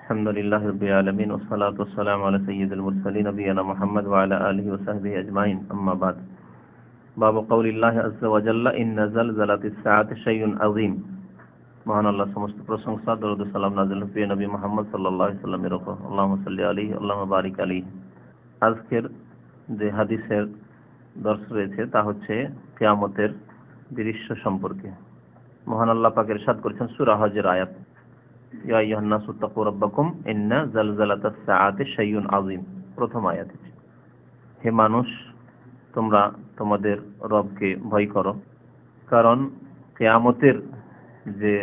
الحمد لله رب العالمين والصلاة والسلام على سيد المرسلين نبينا محمد وعلى آله وصحبه أجمعين أما بعد باب قول الله عز وجل إن زلزلة الساعة شيء عظيم মহান আল্লাহ সমস্ত প্রশংসা দরুদ সালাম নাজিল প্রিয় নবী মোহাম্মদ সাল্লাল্লাহু আলাইহি সাল্লামের উপর আল্লাহুম্মা সাল্লি আলাইহি আল্লাহুম্মা বারিক আলাইহি আজকের যে হাদিসের দর্শ রয়েছে তা হচ্ছে কিয়ামতের দৃশ্য সম্পর্কে মহান আল্লাহ পাকের সাদ করেছেন সূরা হজের আয়াত ইয়া তাকু রাব্বাকুম ইন্না সাআতি শাইউন আযীম। প্রথম আয়াত হে মানুষ, তোমরা তোমাদের রবকে ভয় করো। কারণ যে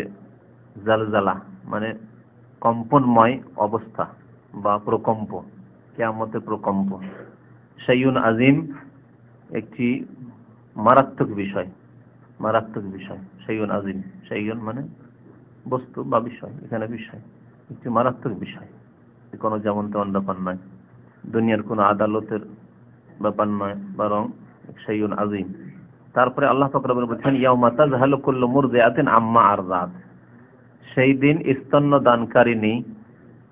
মানে কম্পনময় অবস্থা বা প্রকম্প, কেয়ামতের প্রকম্প সাইয়ুন আজিম একটি মারাত্মক বিষয় মারাত্মক বিষয় সাইয়ুন আজিম সাইয়ুন মানে বস্তু বা বিষয়, এখানে বিষয়, একটি মারাত্মক বিষয়। কোনো যেমন তেমন ব্যাপার নয়। দুনিয়ার কোনো আদালতের ব্যাপার নয়, বরং সাইয়ুন আজিম তারপরে আল্লাহ ফকরাবুল বলছেন, ইয়াউমা তাজহালু কুল্লু মুরদিআতিন আম্মা আরদাত। সেই দিন স্তন্য দানকারিনী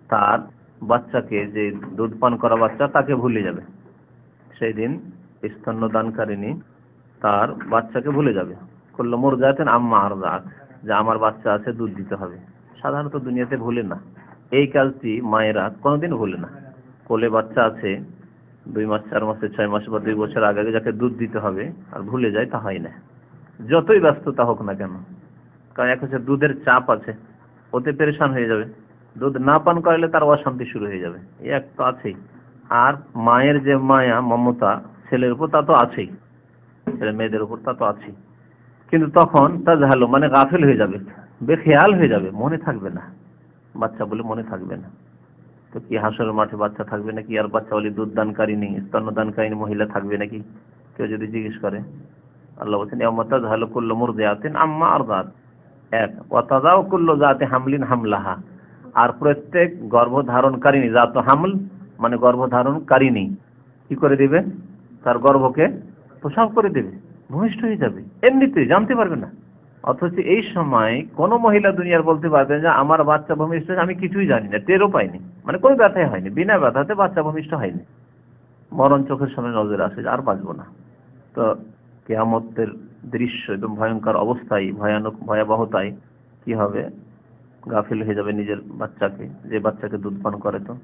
তার বাচ্চাকে, যে দুধ পান করা বাচ্চা, তাকে ভুলে যাবে। সেই দিন স্তন্য দানকারিনী তার বাচ্চাকে ভুলে যাবে। কুল্লু মুরদিআতিন আম্মা আরদাত। যে আমার বাচ্চা আছে, দুধ দিতে হবে। সাধারণত দুনিয়াতে ভুলে না। এই কাজটি মায়েরা কোনোদিন ভুলে না। কোলে বাচ্চা আছে, দুই মাস, চার মাসে, ছয় মাস বা দুই বছর আগে যাকে দুধ দিতে হবে, আর ভুলে যায় তা হয় না। যতই ব্যস্ততা হোক না কেন, কারণ এক হচ্ছে দুধের চাপ আছে ওতে পেরেশান হয়ে যাবে। দুধ না পান করালে তার অশান্তি শুরু হয়ে যাবে। এই এক তো আছেই। আর মায়ের যে মায়া, মমতা, ছেলের উপর তা তো আছেই। ছেলে মেয়েদের উপর তা তো আছেই। কিন্তু তখন তা ঝালো মানে গাফিল হয়ে যাবে, বেখেয়াল হয়ে যাবে, মনে থাকবে না। বাচ্চা বলে মনে থাকবে না। তো কি হাসরের মাঠে বাচ্চা থাকবে নাকি? আর বাচ্চা বলে দুধ দানকারী দানকারিনী স্তন্যদানকারিনী মহিলা থাকবে নাকি? কেউ যদি জিজ্ঞেস করে। আল্লাহ বলছেন ইয়ামাতা জাহালু কুল্লু মুরদিয়াতিন আম্মা আরদাত। এক ওয়াতাদাও কুল্লু জাতি হামলিন হামলাহা। আর প্রত্যেক গর্ভধারণকারিনী জাত হামল মানে গর্ভধারণকারিনী কি করে দিবে? তার গর্ভকে প্রসাব করে দেবে। ভূমিষ্ঠ হয়ে যাবে। এমনিতে জানতে পারবে না। অথচ এই সময় কোন মহিলা দুনিয়ার বলতে পারবে যে, আমার বাচ্চা ভূমিষ্ঠ আমি কিছুই জানি না, টেরও পাইনি। মানে কোনো ব্যথাই হয়নি, বিনা ব্যথাতে বাচ্চা ভূমিষ্ঠ হয়নি। মরণ চোখের সামনে নজর আসে আর বাঁচবো না। তো কেয়ামতের দৃশ্য একদম ভয়ঙ্কর অবস্থায়, ভয়ানক, ভয়াবহতায় কি হবে? গাফিল হয়ে যাবে নিজের বাচ্চাকে, যে বাচ্চাকে দুধ পান করে তো।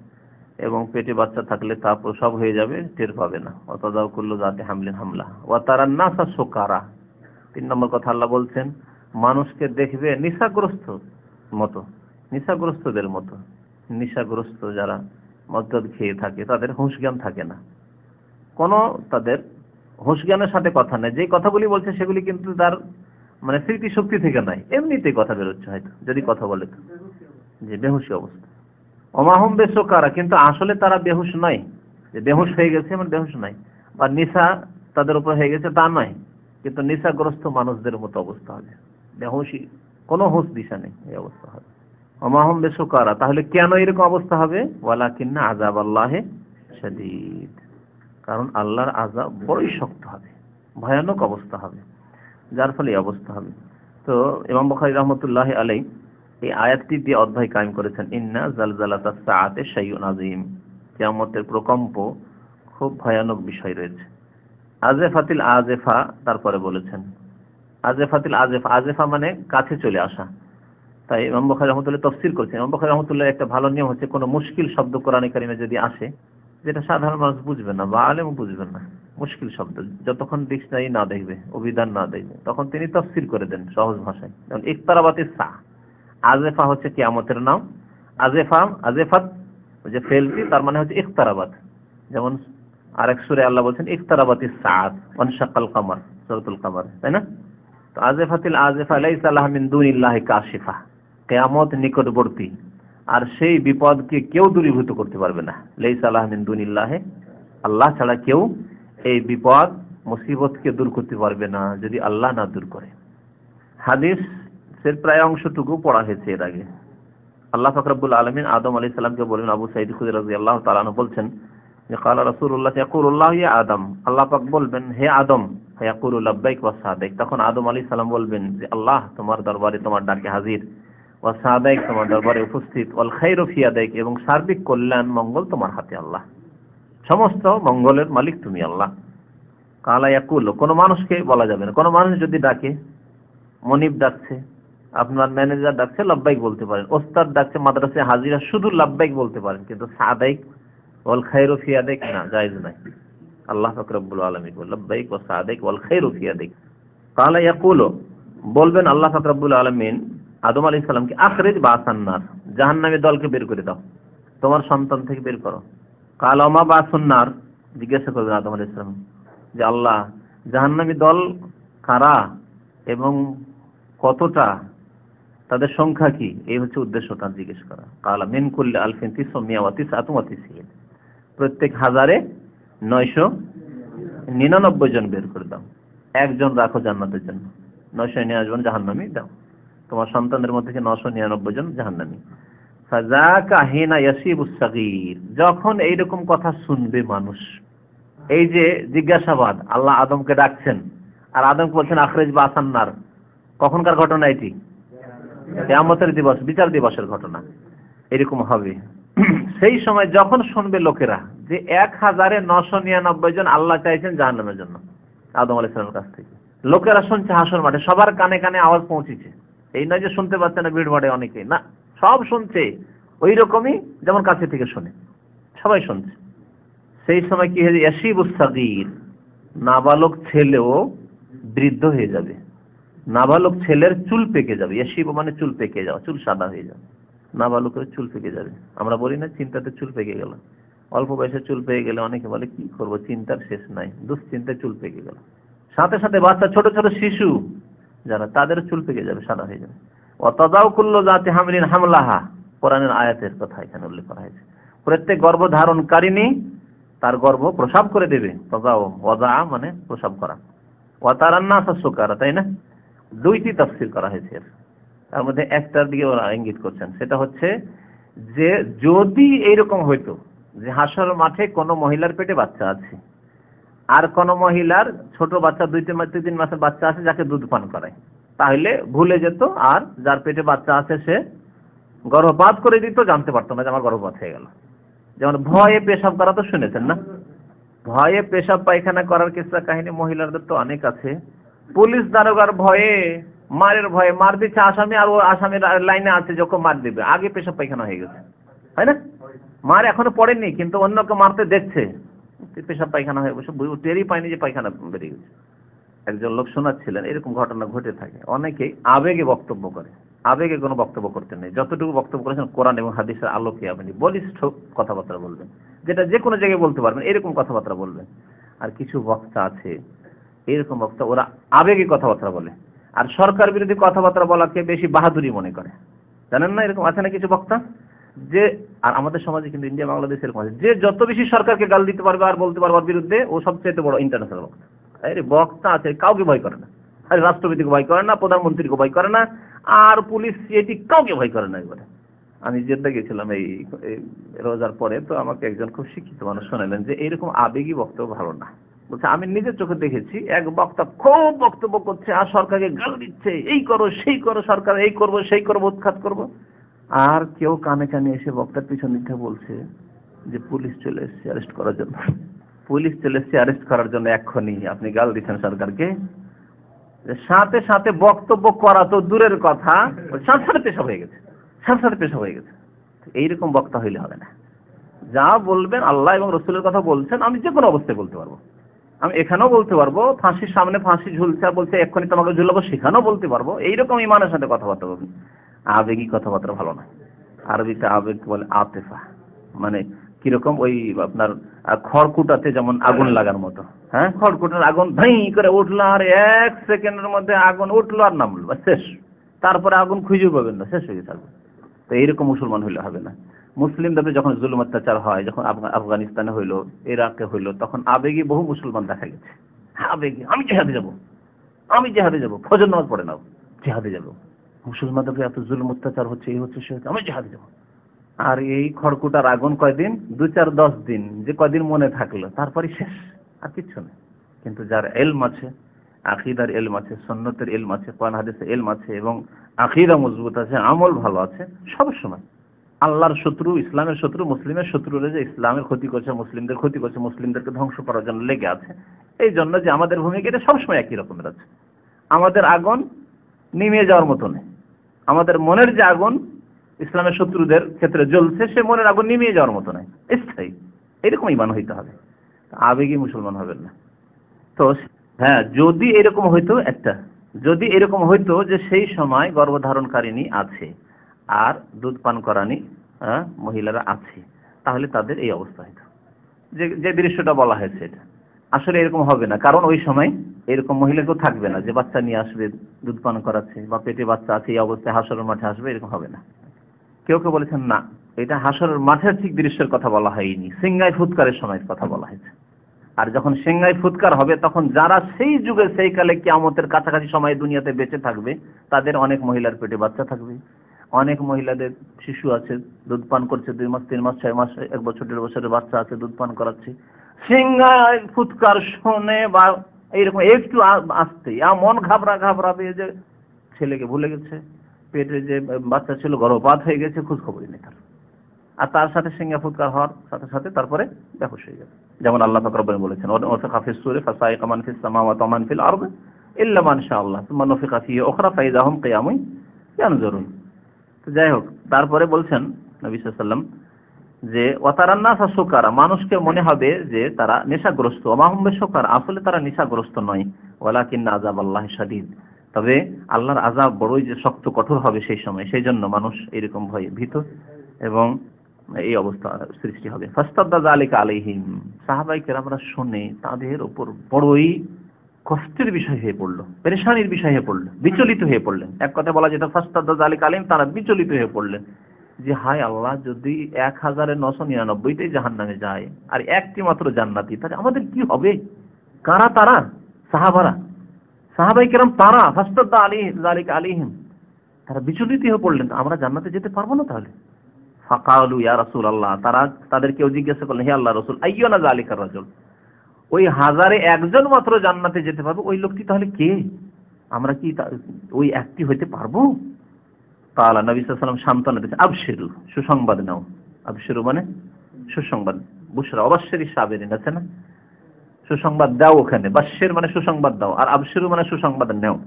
এবং পেটে বাচ্চা থাকলে তা প্রসব হয়ে যাবে, টের পাবে না। অতদাও করল যাতে হামলেন হামলা। ও তারা নাসা শোকারা তিন নম্বর কথা আল্লাহ বলছেন, মানুষকে দেখবে নিশাগ্রস্ত মতো, নিশাগ্রস্তদের মতো। নিশাগ্রস্ত যারা মদ্যদ খেয়ে থাকে, তাদের হুঁশ জ্ঞান থাকে না। কোনো তাদের হুঁশ জ্ঞানের সাথে কথা নেই। যে কথাগুলি বলছে, সেগুলি কিন্তু তার মানে স্মৃতি শক্তি থেকে নাই। এমনিতেই কথা বেরোচ্ছে হয়তো, যদি কথা বলে তো। যে বেহুশি অবস্থা। অমাহম বেশকারা কিন্তু আসলে তারা বেহুশ নয়। যে বেহুশ হয়ে গেছে এমন বেহুশ নাই বা নিশা তাদের উপর হয়ে গেছে তা নয়। কিন্তু নিশাগ্রস্ত মানুষদের মতো অবস্থা হবে। বেহুশি, কোনো হুঁশ দিশা নেই এই অবস্থা হবে। অমাহম বেসুকারা, তাহলে কেন এরকম অবস্থা হবে? ওয়ালা কিন্না আজাব আল্লাহে শদীদ। কারণ আল্লাহর আজাব বড়ই শক্ত হবে। ভয়ানক অবস্থা হবে। যার ফলে অবস্থা হবে। তো ইমাম বখারি রহমতুল্লাহ আলাই এই আয়াতটি দিয়ে অধ্যায় কায়েম করেছেন, ইন্না জালজালাতা সাআতে শাইউন আযীম। কিয়ামতের প্রকম্প খুব ভয়ানক বিষয় রয়েছে। আজেফাতিল আজেফা তারপরে বলেছেন আজেফাতিল আজেফা আজেফা মানে কাছে চলে আসা। তাই ইমাম বখারি রহমতুল্লাহ তফসির করছেন। ইমাম বখারি রহমতুল্লাহ একটা ভালো নিয়ম হচ্ছে, কোনো মুশকিল শব্দ কোরআনে কারিমে যদি আসে, যেটা সাধারণ মানুষ বুঝবে না বা আলেম বুঝবেন না, মুশকিল শব্দ, যতক্ষণ ডিকশনারি না দেখবে, অভিধান না দেখবে, তখন তিনি তফসির করে দেন সহজ ভাষায়। যেমন ইকতারাবাতের সা আজেফা হচ্ছে কিয়ামতের নাম। আজেফা, আজেফাত যে ফেলটি, তার মানে হচ্ছে ইকতারাবাত যেমন আরেক সুরে আল্লাহ বলছেন ইকতারাবাতি সাদ কামার সূরাতুল কামার, তাই না? তো আজেফাতিল আজেফা, লাইসা লাহা মিন দুনিল্লাহি কাশিফা কিয়ামত নিকটবর্তী। আর সেই বিপদকে কেউ দূরীভূত করতে পারবে না। লাইসা লাহা মিন দুনিল্লাহি আল্লাহ ছাড়া কেউ এই বিপদ, মুসিবতকে দূর করতে পারবে না, যদি আল্লাহ না দূর করে। হাদিসের প্রায় অংশটুকু পড়া হয়েছে এর আগে। আল্লাহ ফাকরাবুল আলমিন আদম আলী সালামকে বলেন, আবু সাইদ খুদির রাজি আল্লাহ তালানো বলছেন, যে কালা রাসূলুল্লাহ ইয়াকুলুল্লাহ ইয়া আদম। আল্লাহ পাক বলবেন, হে আদম ইয়াকুলু লাব্বাইক ওয়া সাদাইক তখন আদম আলাইহিস সালাম বলবেন যে, আল্লাহ, তোমার দরবারে তোমার ডাকে হাজির। ও সাদাইক তোমার দরবারে উপস্থিত। ওয়াল খাইরু ফি ইয়াদাইক, এবং সার্বিক কল্যাণ, মঙ্গল তোমার হাতে আল্লাহ। সমস্ত মঙ্গলের মালিক তুমি আল্লাহ। কালা ইয়াকুল, কোনো মানুষকে বলা যাবে না। কোনো মানুষ যদি ডাকে, মনিব ডাকছে আপনার ম্যানেজার ডাকছে লাব্বাইক বলতে পারেন। ওস্তাদ ডাকছে মাদ্রাসে হাজিরা, শুধু লাব্বাইক বলতে পারেন, কিন্তু সাদাইক ওয়াল খাইরু ফি ইয়াদাইক না, জায়েজ নাই। আল্লাহ পাক রব্বুল আলামিন বল, লাব্বাইক ওয়া সাদাইক ওয়াল খাইরু ফি ইয়াদাইক কালা ইয়াকুল, বলবেন আল্লাহ পাক রব্বুল আলামিন, আদম আলাইহিস সালামকে আখরিজ বাসান্নার জাহান্নামী দলকে বের করে দাও। তোমার সন্তান থেকে বের করো। কালামা বা সুন্নার জিজ্ঞাসা করবেন আদম আলাইহিস সালাম, যে আল্লাহ, জাহান্নামী দল কারা এবং কতটা তাদের সংখ্যা কি? এই হচ্ছে উদ্দেশ্য তার জিজ্ঞেস করা। কালা, মিন কুল্লি আলফিন তিসো মিয়াওয়াতিস আতুমাতিসিন প্রত্যেক হাজারে নয়শো নিরানব্বই জন বের করে দাও। একজন রাখো জান্নাতের জন্য। নয়শো নিরানব্বই জাহান্নামী দাও। তোমার সন্তানদের মধ্যে নশো নিরানব্বই জন জাহান্নামী। যখন এইরকম কথা শুনবে মানুষ, এই যে জিজ্ঞাসাবাদ, আল্লাহ আদমকে ডাকছেন, আর আদমকে বলছেন, আখরেজ বা আসান্নার। কখনকার ঘটনা এটি? কেয়ামতের দিবস, বিচার দিবসের ঘটনা। এরকম হবে। সেই সময় যখন শুনবে লোকেরা যে এক হাজারে নশো নিরানব্বই জন আল্লাহ চাইছেন জাহান্নামের জন্য, আদম আলাইসালামের কাছ থেকে। লোকেরা শুনছে হাসর মাঠে, সবার কানে কানে আওয়াজ পৌঁছেছে। এই নয় যে শুনতে পাচ্ছে না ভিড় মাঠে অনেকে না। সব শুনছে ওই রকমই যেমন কাছে থেকে শুনে। সবাই শুনছে। সেই সময় কি হয়েছে? ইয়াসিবুস সাগীর, নাবালক ছেলেও বৃদ্ধ হয়ে যাবে। নাবালক ছেলের চুল পেকে যাবে ইয়াসিব মানে চুল পেকে যাওয়া, চুল সাদা হয়ে যাবে। নাবালকের চুল পেকে যাবে। আমরা বলি না চিন্তাতে চুল পেকে গেল। অল্প বয়সে চুল পেকে গেলে অনেকে বলে, কি করব? চিন্তার শেষ নাই। দুশ্চিন্তায় চুল পেকে গেল। সাথে সাথে বাচ্চা, ছোট ছোট শিশু, যারা তাদের চুল পেকে যাবে, সাদা হয়ে যাবে। অতদাও কুল্লো জাতি হামলিন হামলাহা। কোরআনের আয়াতের কথা এখানে উল্লেখ করা হয়েছে। প্রত্যেক গর্ভধারণকারিনী তার গর্ভ প্রসাব করে দেবে। তদাও ওয়াদা মানে প্রসাব করা। ওয়াতারান্না সুকারা, তাই না? দুইটি তফসির করা হয়েছে। তার মধ্যে একটার দিকে ওরা ইঙ্গিত করছেন, সেটা হচ্ছে যে যদি এইরকম হইতো যে হাসর মাঠে কোনো মহিলার পেটে বাচ্চা আছে, আর কোন মহিলার ছোট বাচ্চা, দুই তিন দুই তিন মাসের বাচ্চা আছে যাকে দুধ পান করায়, তাহলে ভুলে যেত আর যার পেটে বাচ্চা আছে সে গর্ভপাত করে দিত, জানতে পারতো না যে আমার গর্ভপাত হয়ে গেল। যেমন ভয়ে পেশাব করা তো শুনেছেন না? ভয়ে পেশাব পায়খানা করার কিসা কাহিনী মহিলাদের তো অনেক আছে। পুলিশ দারোগার ভয়ে, মারের ভয়ে, মার দিচ্ছে আসামি আর ও আসামির লাইনে আছে যখন মার দিবে। আগে পেশাব পায়খানা হয়ে গেছে। তাই না? মার এখনও পড়েনি, কিন্তু অন্যকে মারতে দেখছে। পেশাব পায়খানা হয়ে বসে টেরই পায়নি যে পায়খানা বেরিয়ে গেছে। একজন লোক শোনাচ্ছিলেন, এরকম ঘটনা ঘটে থাকে। অনেকেই আবেগে বক্তব্য করে। আবেগে কোনো বক্তব্য করতে নেই। যতটুকু বক্তব্য করেছেন কোরআন এবং হাদিসের আলোকে আপনি বলিষ্ঠ কথাবার্তা বলবেন। যেটা যে কোনো জায়গায় বলতে পারবেন, এরকম কথাবার্তা বলবেন। আর কিছু বক্তা আছে এরকম বক্তা ওরা আবেগে কথাবার্তা বলে। আর সরকার বিরোধী কথাবার্তা বলাকে বেশি বাহাদুরি মনে করে। জানেন না এরকম আছে না কিছু বক্তা? যে, আর আমাদের সমাজে কিন্তু ইন্ডিয়া, বাংলাদেশ এরকম আছে। যে যত বেশি সরকারকে গাল দিতে পারবে আর বলতে পারবে বিরুদ্ধে, ও সবচেয়ে বড় ইন্টারন্যাশনাল বক্তা। আরে, বক্তা আছে, কাউকে ভয় করে না। আরে, রাষ্ট্রপতিকে ভয় করে না, প্রধানমন্ত্রীকে ভয় করে না, আর পুলিশ সিআইটি কাউকে ভয় করে না এবারে। আমি জেদ্দা গেছিলাম এই রোজার পরে, তো আমাকে একজন খুব শিক্ষিত মানুষ শোনালেন যে, এরকম আবেগী বক্তব্য ভালো না। বলছে, আমি নিজের চোখে দেখেছি, এক বক্তা খুব বক্তব্য করছে, আর সরকারকে গাল দিচ্ছে, এই করো, সেই করো, সরকার এই করব, সেই করব, উৎখাত করব। আর কেউ কানে কানে এসে বক্তার পিছন দিতে বলছে যে, পুলিশ চলে এসেছে অ্যারেস্ট করার জন্য। পুলিশ চলে এসেছে অ্যারেস্ট করার জন্য এক্ষুনি। আপনি গাল দিচ্ছেন সরকারকে। সাথে সাথে বক্তব্য করা তো দূরের কথা। সাথে সাথে পেশা হয়ে গেছে সাথে সাথে পেশা হয়ে গেছে। এইরকম বক্তা হইলে হবে না। যা বলবেন আল্লাহ এবং রসুলের কথা বলছেন, আমি যে কোনো অবস্থায় বলতে পারব। আমি এখানেও বলতে পারব, ফাঁসির সামনে ফাঁসি ঝুলছে আর বলছে, এক্ষুনি তোমাকে ঝুলাবো, সেখানেও বলতে পারব। এইরকম ইমানের সাথে কথাবার্তা বলবেন আবেগী কথাবার্তা ভালো না। আরবিতে আবেগ বলে আতেফা। মানে কীরকম ওই আপনার খড়কুটাতে যেমন আগুন লাগার মতো। হ্যাঁ? খড়কুটার আগুন ধাই করে উঠল আর এক সেকেন্ডের মধ্যে আগুন উঠল আর নামলো। শেষ। তারপরে আগুন খুঁজে পাবেন না। শেষ হয়ে গেছে তো এইরকম মুসলমান হইলে হবে না। মুসলিমদের যখন জুলুম অত্যাচার হয়, যখন আফগানিস্তানে হইল, ইরাকে হইল, তখন আবেগী বহু মুসলমান দেখা গেছে। আবেগী, আমি জেহাদে যাব। আমি জেহাদে যাব। ফজর নামাজ পড়ে নাও। জেহাদে যাব। মুসলমানদের এত জুলুম অত্যাচার হচ্ছে, এই হচ্ছে, সে আমি জেহাদে যাব। আর এই খড়কুটার আগুন কয়দিন? দু চার দশ দিন। যে কয়দিন মনে থাকল তারপরে শেষ। আর কিচ্ছু নেই কিন্তু যার এলম আছে আকিদার এলম আছে সন্ন্যতের এলম আছে, কোরআন হাদিসের এলম আছে এবং আকিদা মজবুত আছে, আমল ভালো আছে, সব সময়। আল্লাহর শত্রু, ইসলামের শত্রু, মুসলিমের শত্রুরা যে ইসলামের ক্ষতি করছে, মুসলিমদের ক্ষতি করছে, মুসলিমদেরকে ধ্বংস করার জন্য লেগে আছে এই জন্য যে আমাদের ভূমিকা এটা সবসময় একই রকমের আছে। আমাদের আগুন নিমে যাওয়ার মতো নেই। আমাদের মনের যে আগুন ইসলামের শত্রুদের ক্ষেত্রে জ্বলছে সে মনের আগুন নিমিয়ে যাওয়ার মতো নয় স্থায়ী। এরকম ইমান হইতে হবে। আবেগী মুসলমান হবেন না। তো হ্যাঁ যদি এরকম হইতো একটা যদি এরকম হইতো যে সেই সময় গর্ভধারণকারিণী আছে আর দুধ পান করানি মহিলারা আছে, তাহলে তাদের এই অবস্থা হইতো যে যে দৃশ্যটা বলা হয়েছে এটা। আসলে এরকম হবে না, কারণ ওই সময় এরকম মহিলা কেউ থাকবে না, যে বাচ্চা নিয়ে আসবে, দুধ পান করাচ্ছে, বা পেটে বাচ্চা আছে, এই অবস্থায় হাসরের মাঠে আসবে, এরকম হবে না। কেউ কেউ বলেছেন, না, এটা হাসরের মাঠের ঠিক দৃশ্যের কথা বলা হয়নি সিংগাই ফুৎকারের সময়ের কথা বলা হয়েছে। আর যখন সিংগাই ফুৎকার হবে, তখন যারা সেই যুগে, সেই কালে কিয়ামতের কাছাকাছি সময় দুনিয়াতে বেঁচে থাকবে, তাদের অনেক মহিলার পেটে বাচ্চা থাকবে। অনেক মহিলাদের শিশু আছে, দুধ পান করছে দুই মাস, তিন মাস, ছয় মাস, এক বছর, দেড় বছরের বাচ্চা আছে, দুধ পান করাচ্ছে। সিংহায় ফুৎকার শোনে বা এইরকম একটু আ- আসতেই মন ঘাবড়া ঘাবড়াবে যে ছেলেকে ভুলে গেছে, পেটে যে বাচ্চা ছিল গর্ভপাত হয়ে গেছে খোঁজ খবরই নেই তার। আর তার সাথে সিংহা ফুৎকার হওয়ার সাথে সাথে তারপরে বেহুশ হয়ে যাবে যেমন আল্লাহ ফাকরাবান বলেছেন ওয়াফিকা ফিস সূরি ফাসাইকা মান ফিস সামাওয়াতি ওয়া মান ফিল আরদ ইল্লা মান শাআল্লাহ, সুম্মা নুফিকা ফিহি উখরা ফাইদাহুম কিয়ামুন যাই হোক, তারপরে বলছেন নবী ওয়াসাল্লাম যে, ওয়াতারান্নাসা সুকারা মানুষকে মনে হবে যে, তারা নেশাগ্রস্ত। অমাহম্বে সুকার আসলে তারা নেশাগ্রস্ত নয়। ওয়ালাকিন আযাব আল্লাহ শাদীদ তবে আল্লাহর আযাব বড়ই যে শক্ত কঠোর হবে সেই সময়, সেই জন্য মানুষ এরকম ভয়ে ভীত এবং এই অবস্থা সৃষ্টি হবে। ফাস্তাদ্দা যালিকা আলাইহিম সাহাবাই কেরামরা শুনে তাদের উপর বড়ই কষ্টের বিষয় হয়ে পড়ল, পেরেশানির বিষয় হয়ে পড়ল, বিচলিত হয়ে পড়লেন। এক কথা বলা যেত ফাস্তাদ্দা যালিকা আলাইহিম তারা বিচলিত হয়ে পড়লেন। যে হায় আল্লাহ, যদি এক হাজারের নশো নিরানব্বইটাই জাহান নামে যায়, আর একটি মাত্র জান্নাতি, তাহলে আমাদের কি হবে? কারা তারা? সাহাবারা। সাহাবাই কেরাম তারা, ফাস্তাদ্দা আলী, জালিক আলিহিম। তারা বিচলিত হয়ে পড়লেন আমরা জান্নাতে যেতে পারব না তাহলে? ফাকালু ইয়া রাসূল আল্লাহ তারা তাদের কেউ জিজ্ঞাসা করলেন, হে আল্লাহ রসুল, আইয়না জালিকার রাজুল? ওই হাজারে একজন মাত্র জান্নাতে যেতে পারবে, ওই লোকটি তাহলে কে? আমরা কি ওই একটি হইতে পারব? তাআলা নবী ওয়াসাল্লাম সান্ত্বনা দিয়েছেন, আবশিরু, সুসংবাদ নাও। আবশিরু মানে সুসংবাদ। বুশরা অবশ্যই সাবেরিন, আছে না? সুসংবাদ দাও ওখানে। বাশের মানে সুসংবাদ দাও, আর আবশিরু মানে সুসংবাদ নাও।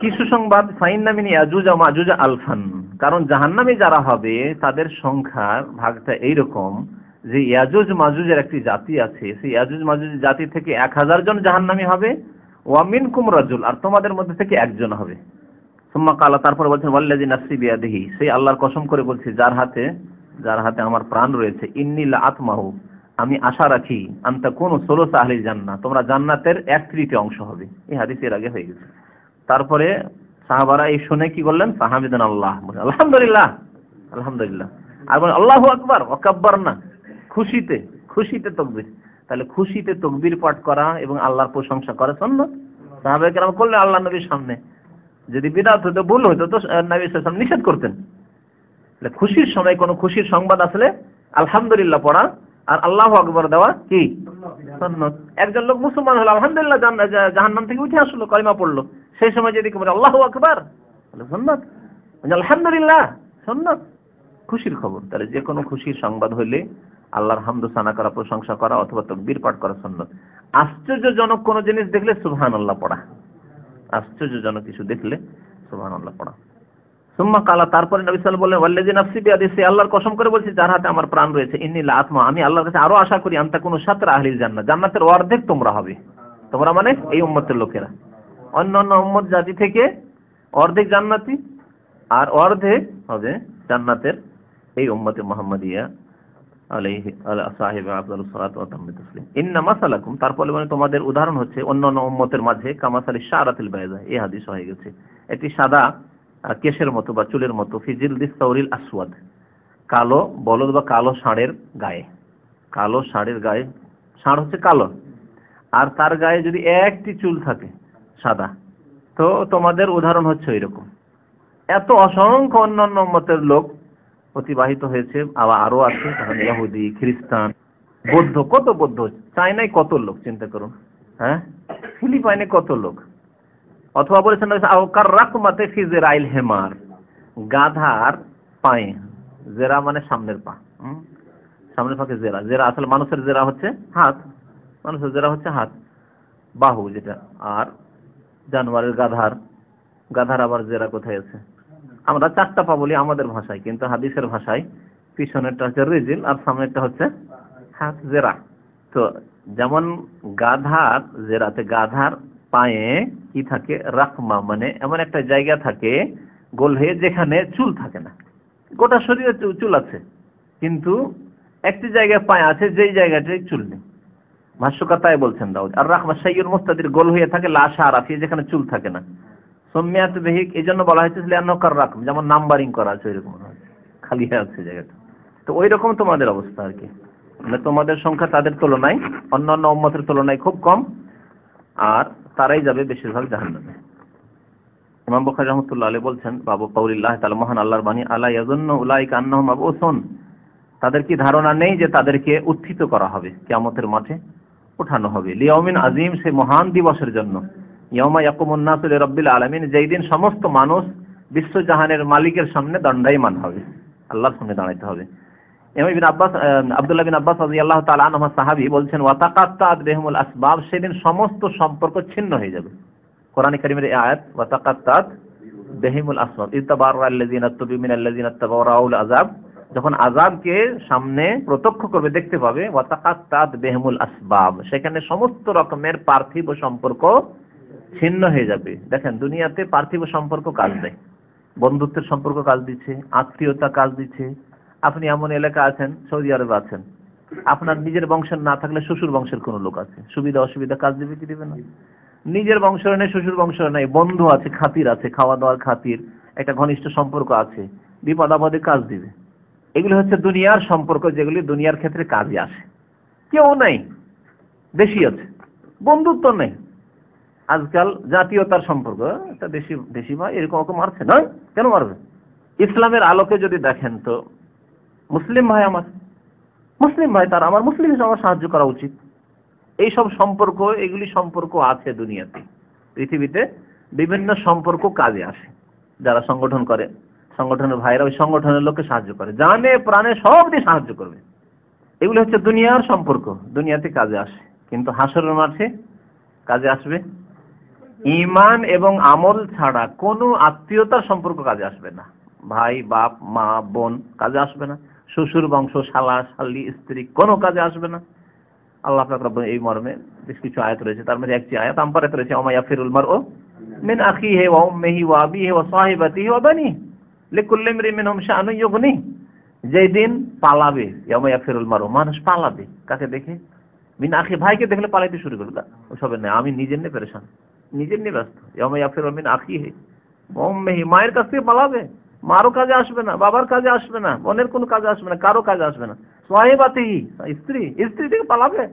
কি সুসংবাদ? ফাইন্নামিনি ইয়াজুজ ও মাজুজ আলফান। কারণ জাহান্নামে যারা হবে, তাদের সংখ্যার ভাগটা এইরকম যে ইয়াজুজ মাজুজের একটি জাতি আছে, সেই ইয়াজুজ মাজুজ জাতি থেকে এক হাজার জন জাহান্নামী হবে ওয়ামিন কুমরাজুল আর তোমাদের মধ্যে থেকে একজন হবে। সুম্মা কালা, তারপর বলছেন ওয়াল্লাজি নাসি বিয়াদিহি, সেই আল্লাহর কসম করে বলছি, যার হাতে যার হাতে আমার প্রাণ রয়েছে ইন্নিল আত্মাহু, আমি আশা রাখি আন্তা কোন ষোলো সাহলি জান্না তোমরা জান্নাতের এক তৃতীয় অংশ হবে। এই হাদিস এর আগে হয়ে গেছে। তারপরে সাহাবারা এই শুনে কি বললেন সাহাবিদান আল্লাহ আলহামদুলিল্লাহ আলহামদুলিল্লাহ। আর বলে আল্লাহু আকবার ওয়াকাব্বার না খুশিতে খুশিতে তকবির। তাহলে খুশিতে তকবির পাঠ করা এবং আল্লাহর প্রশংসা করা সুন্নাত। সাহাবায়ে কেরাম করলে আল্লাহ নবীর সামনে। যদি বিদাত হতো ভুল হতো তো নবী সাল্লাল্লাহু নিষেধ করতেন। তাহলে খুশির সময় কোনো খুশির সংবাদ আসলে আলহামদুলিল্লাহ পড়া আর আল্লাহু আকবার দেওয়া কি? সুন্নাত। একজন লোক মুসলমান হলো, আলহামদুলিল্লাহ জাহান্নাম থেকে উঠে আসলো, কলিমা পড়ল। সেই সময় যদি বলে আল্লাহু আকবার তাহলে সুন্নাত। আলহামদুলিল্লাহ সুন্নাত। খুশির খবর। তাহলে যে কোনো খুশির সংবাদ হইলে আল্লাহর হামদু সানা করা, প্রশংসা করা অথবা তকবীর পাঠ করা সুন্নাত। আশ্চর্যজনক কোনো জিনিস দেখলে সুবহানাল্লাহ পড়া। আশ্চর্যজনক কিছু দেখলে সুবহানাল্লাহ পড়া। সুম্মা কালা, তারপরে নবী সাল্লাল্লাহু বললেন, ওয়াল্লাযী নাফসি সে আল্লাহর কসম করে বলছি, যার হাতে আমার প্রাণ রয়েছে, ইন্নী লা আতমা, আমি আল্লাহর কাছে আরও আশা করি, আনতা কোন সাতরা আহলিল জান্নাত জান্নাতের অর্ধেক তোমরা হবে। তোমরা মানে এই উম্মতের লোকেরা। অন্য অন্য উম্মত জাতি থেকে অর্ধেক জান্নাতি, আর অর্ধেক হবে জান্নাতের এই উম্মতে মুহাম্মাদিয়া তারপরে মানে তোমাদের উদাহরণ হচ্ছে অন্যান্য উম্মতের মাঝে কামাসালি শারাতিল বাইদা, এই হাদিস হয়ে গেছে। এটি সাদা কেশের মতো বা চুলের মতো, ফিজিল দিস সৌরিল আসওয়াদ, কালো বলদ বা কালো ষাঁড়ের গায়ে। কালো ষাঁড়ের গায়ে, ষাঁড় হচ্ছে কালো। আর তার গায়ে যদি একটি চুল থাকে, সাদা, তো তোমাদের উদাহরণ হচ্ছে এরকম এত অসংখ্য অন্যান্য মতের লোক অতিবাহিত হয়েছে, আবার আরও আছে ইহুদি, খ্রিস্টান, বৌদ্ধ, কত বৌদ্ধ চায়নায় কত লোক, চিন্তা করুন হ্যাঁ? ফিলিপাইনে কত লোক? অথবা বলেছেন আওকার রাকমাতে ফি জেরাইল হেমার, গাধার পায়ে, জেরা মানে সামনের পা? সামনের পাকে জেরা জেরা আসলে মানুষের জেরা হচ্ছে হাত, মানুষের জেরা হচ্ছে হাত, বাহু যেটা, আর জানোয়ারের গাধার গাধার আবার জেরা কোথায় আছে? আমরা চারটা পা বলি আমাদের ভাষায়, কিন্তু হাদিসের ভাষায় পিছনেরটা হচ্ছে রিজিল আর সামনেরটা হচ্ছে হাত জেরা। তো যেমন গাধার জেরাতে গাধার পায়ে কি থাকে? রাখমা মানে এমন একটা জায়গা থাকে গোল হয়ে যেখানে চুল থাকে না। গোটা শরীরে চুল আছে, কিন্তু একটি জায়গায় পায়ে আছে, যেই জায়গাটায় চুল নেই। ভাষ্যকার তাই বলছেন দাউদ, আর রাখমা সাইয়ুর মুস্তাদির গোল হয়ে থাকে লাশা আরাফি যেখানে চুল থাকে না। সৌম্যাত বেহিক এই জন্য বলা হয়েছে লিয়ান্নকার রাখম যেমন নাম্বারিং করা আছে, ওইরকম খালি আছে জায়গাটা। তো ওই রকম তোমাদের অবস্থা আর কি। মানে তোমাদের সংখ্যা তাদের তুলনায়, অন্যান্য উম্মতের তুলনায় খুব কম, আর তারাই যাবে বেশিরভাগ জাহান্নামে। ইমাম বুখারী রহমতুল্লাহ আলাইহি বলছেন, বাবু কাউলিল্লাহ তাআলা, মহান আল্লাহর বাণী, আলা ইয়াজুন্নু উলাইকা আন্নাহুম মাবউসুন? তাদের কি ধারণা নেই যে তাদেরকে উত্থিত করা হবে, কিয়ামতের মাঠে উঠানো হবে। লিয়াউমিন আজিম সে মহান দিবসের জন্য। ইয়াউমা ইয়াকুমুন নাসু লিরাব্বিল আলামিন, যেই দিন সমস্ত মানুষ বিশ্বজাহানের মালিকের সামনে দণ্ডায়মান হবে। আল্লাহর সামনে দাঁড়াইতে হবে। ইমাম ইবনে আব্বাস আব্দুল্লাহ বিন আব্বাস রাদিয়াল্লাহু তাআলা আনহু সাহাবী বলছেন ওয়া তাকাত্তাত বিহিমুল আসবাব সেদিন সমস্ত সম্পর্ক ছিন্ন হয়ে যাবে। কোরআন কারীমের এই আয়াত ওয়া তাকাত্তাত বিহিমুল আসবাব ইতাবাররা আল্লাযিনা তুবি মিন আল্লাযিনা তাবাউ রাউল আযাব যখন আযাবকে সামনে প্রত্যক্ষ করবে, দেখতে পাবে ওয়া তাকাত্তাত বিহিমুল আসবাব সেখানে সমস্ত রকমের পার্থিব সম্পর্ক ছিন্ন হয়ে যাবে। দেখেন, দুনিয়াতে পার্থিব সম্পর্ক কাজ দেয় বন্ধুত্বের সম্পর্ক কাজ দিচ্ছে, আত্মীয়তা কাজ দিচ্ছে। আপনি এমন এলাকা আছেন, সৌদি আরবে আছেন। আপনার নিজের বংশের না থাকলে শ্বশুর বংশের কোনো লোক আছে। সুবিধা, অসুবিধা কাজ দিবে কি দিবে না? নিজের বংশের নেই, শ্বশুর বংশের নেই, বন্ধু আছে, খাতির আছে খাওয়া দাওয়ার খাতির, একটা ঘনিষ্ঠ সম্পর্ক আছে। বিপদ আপদে কাজ দিবে। এগুলি হচ্ছে দুনিয়ার সম্পর্ক যেগুলি দুনিয়ার ক্ষেত্রে কাজে আসে। কেউ নাই, বেশি আছে। বন্ধুত্ব নেই। আজকাল জাতীয়তার সম্পর্ক একটা দেশি দেশি ভাই এরকম ওকে মারছে। না কেন মারবে? ইসলামের আলোকে যদি দেখেন তো, মুসলিম ভাই আমার, মুসলিম ভাই তার, আমার মুসলিম হিসেবে আমার সাহায্য করা উচিত। এই সব সম্পর্ক, এগুলি সম্পর্ক আছে দুনিয়াতে। পৃথিবীতে বিভিন্ন সম্পর্ক কাজে আসে। যারা সংগঠন করে, সংগঠনের ভাইরা ওই সংগঠনের লোককে সাহায্য করে। জানে, প্রাণে সব দিয়ে সাহায্য করবে। এগুলো হচ্ছে দুনিয়ার সম্পর্ক, দুনিয়াতে কাজে আসে। কিন্তু হাসরের মাঠে কাজে আসবে? ইমান এবং আমল ছাড়া কোনো আত্মীয়তার সম্পর্ক কাজে আসবে না। ভাই, বাপ, মা, বোন কাজে আসবে না। শ্বশুর, বংশ, শালা, শালি, স্ত্রী কোনো কাজে আসবে না। আল্লাহ পাক এই মর্মে বেশ কিছু আয়াত রয়েছে। তার মধ্যে একটি আয়াত আম্পারাত রয়েছে ওমা ইয়াফিরুল মারউ মিন আখিহি ওয়া উম্মিহি ওয়া আবিহি ওয়া সাহিবাতিহি ওয়া বানিহি লিকুল্লি ইমরিন মিনহুম শাআনুন ইউগনি। যেই দিন পালাবে ইয়ামা ইয়াফিরুল মারউ মানুষ পালাবে। কাকে দেখে? মিন আখি ভাইকে দেখলে পালাইতে শুরু করবে। না আমি নিজের নিয়ে পেরেশান। নিজের নিয়ে ব্যস্ত। ইয়ামা ইয়াফিরুল মিন আখিহি। ওয়া মায়ের কাছ থেকে পালাবে। মারও কাজে আসবে না, বাবার কাজে আসবে না, বোনের কোনো কাজে আসবে না, কারও কাজে আসবে না। সোহেবাতি স্ত্রী স্ত্রী থেকে পালাবে।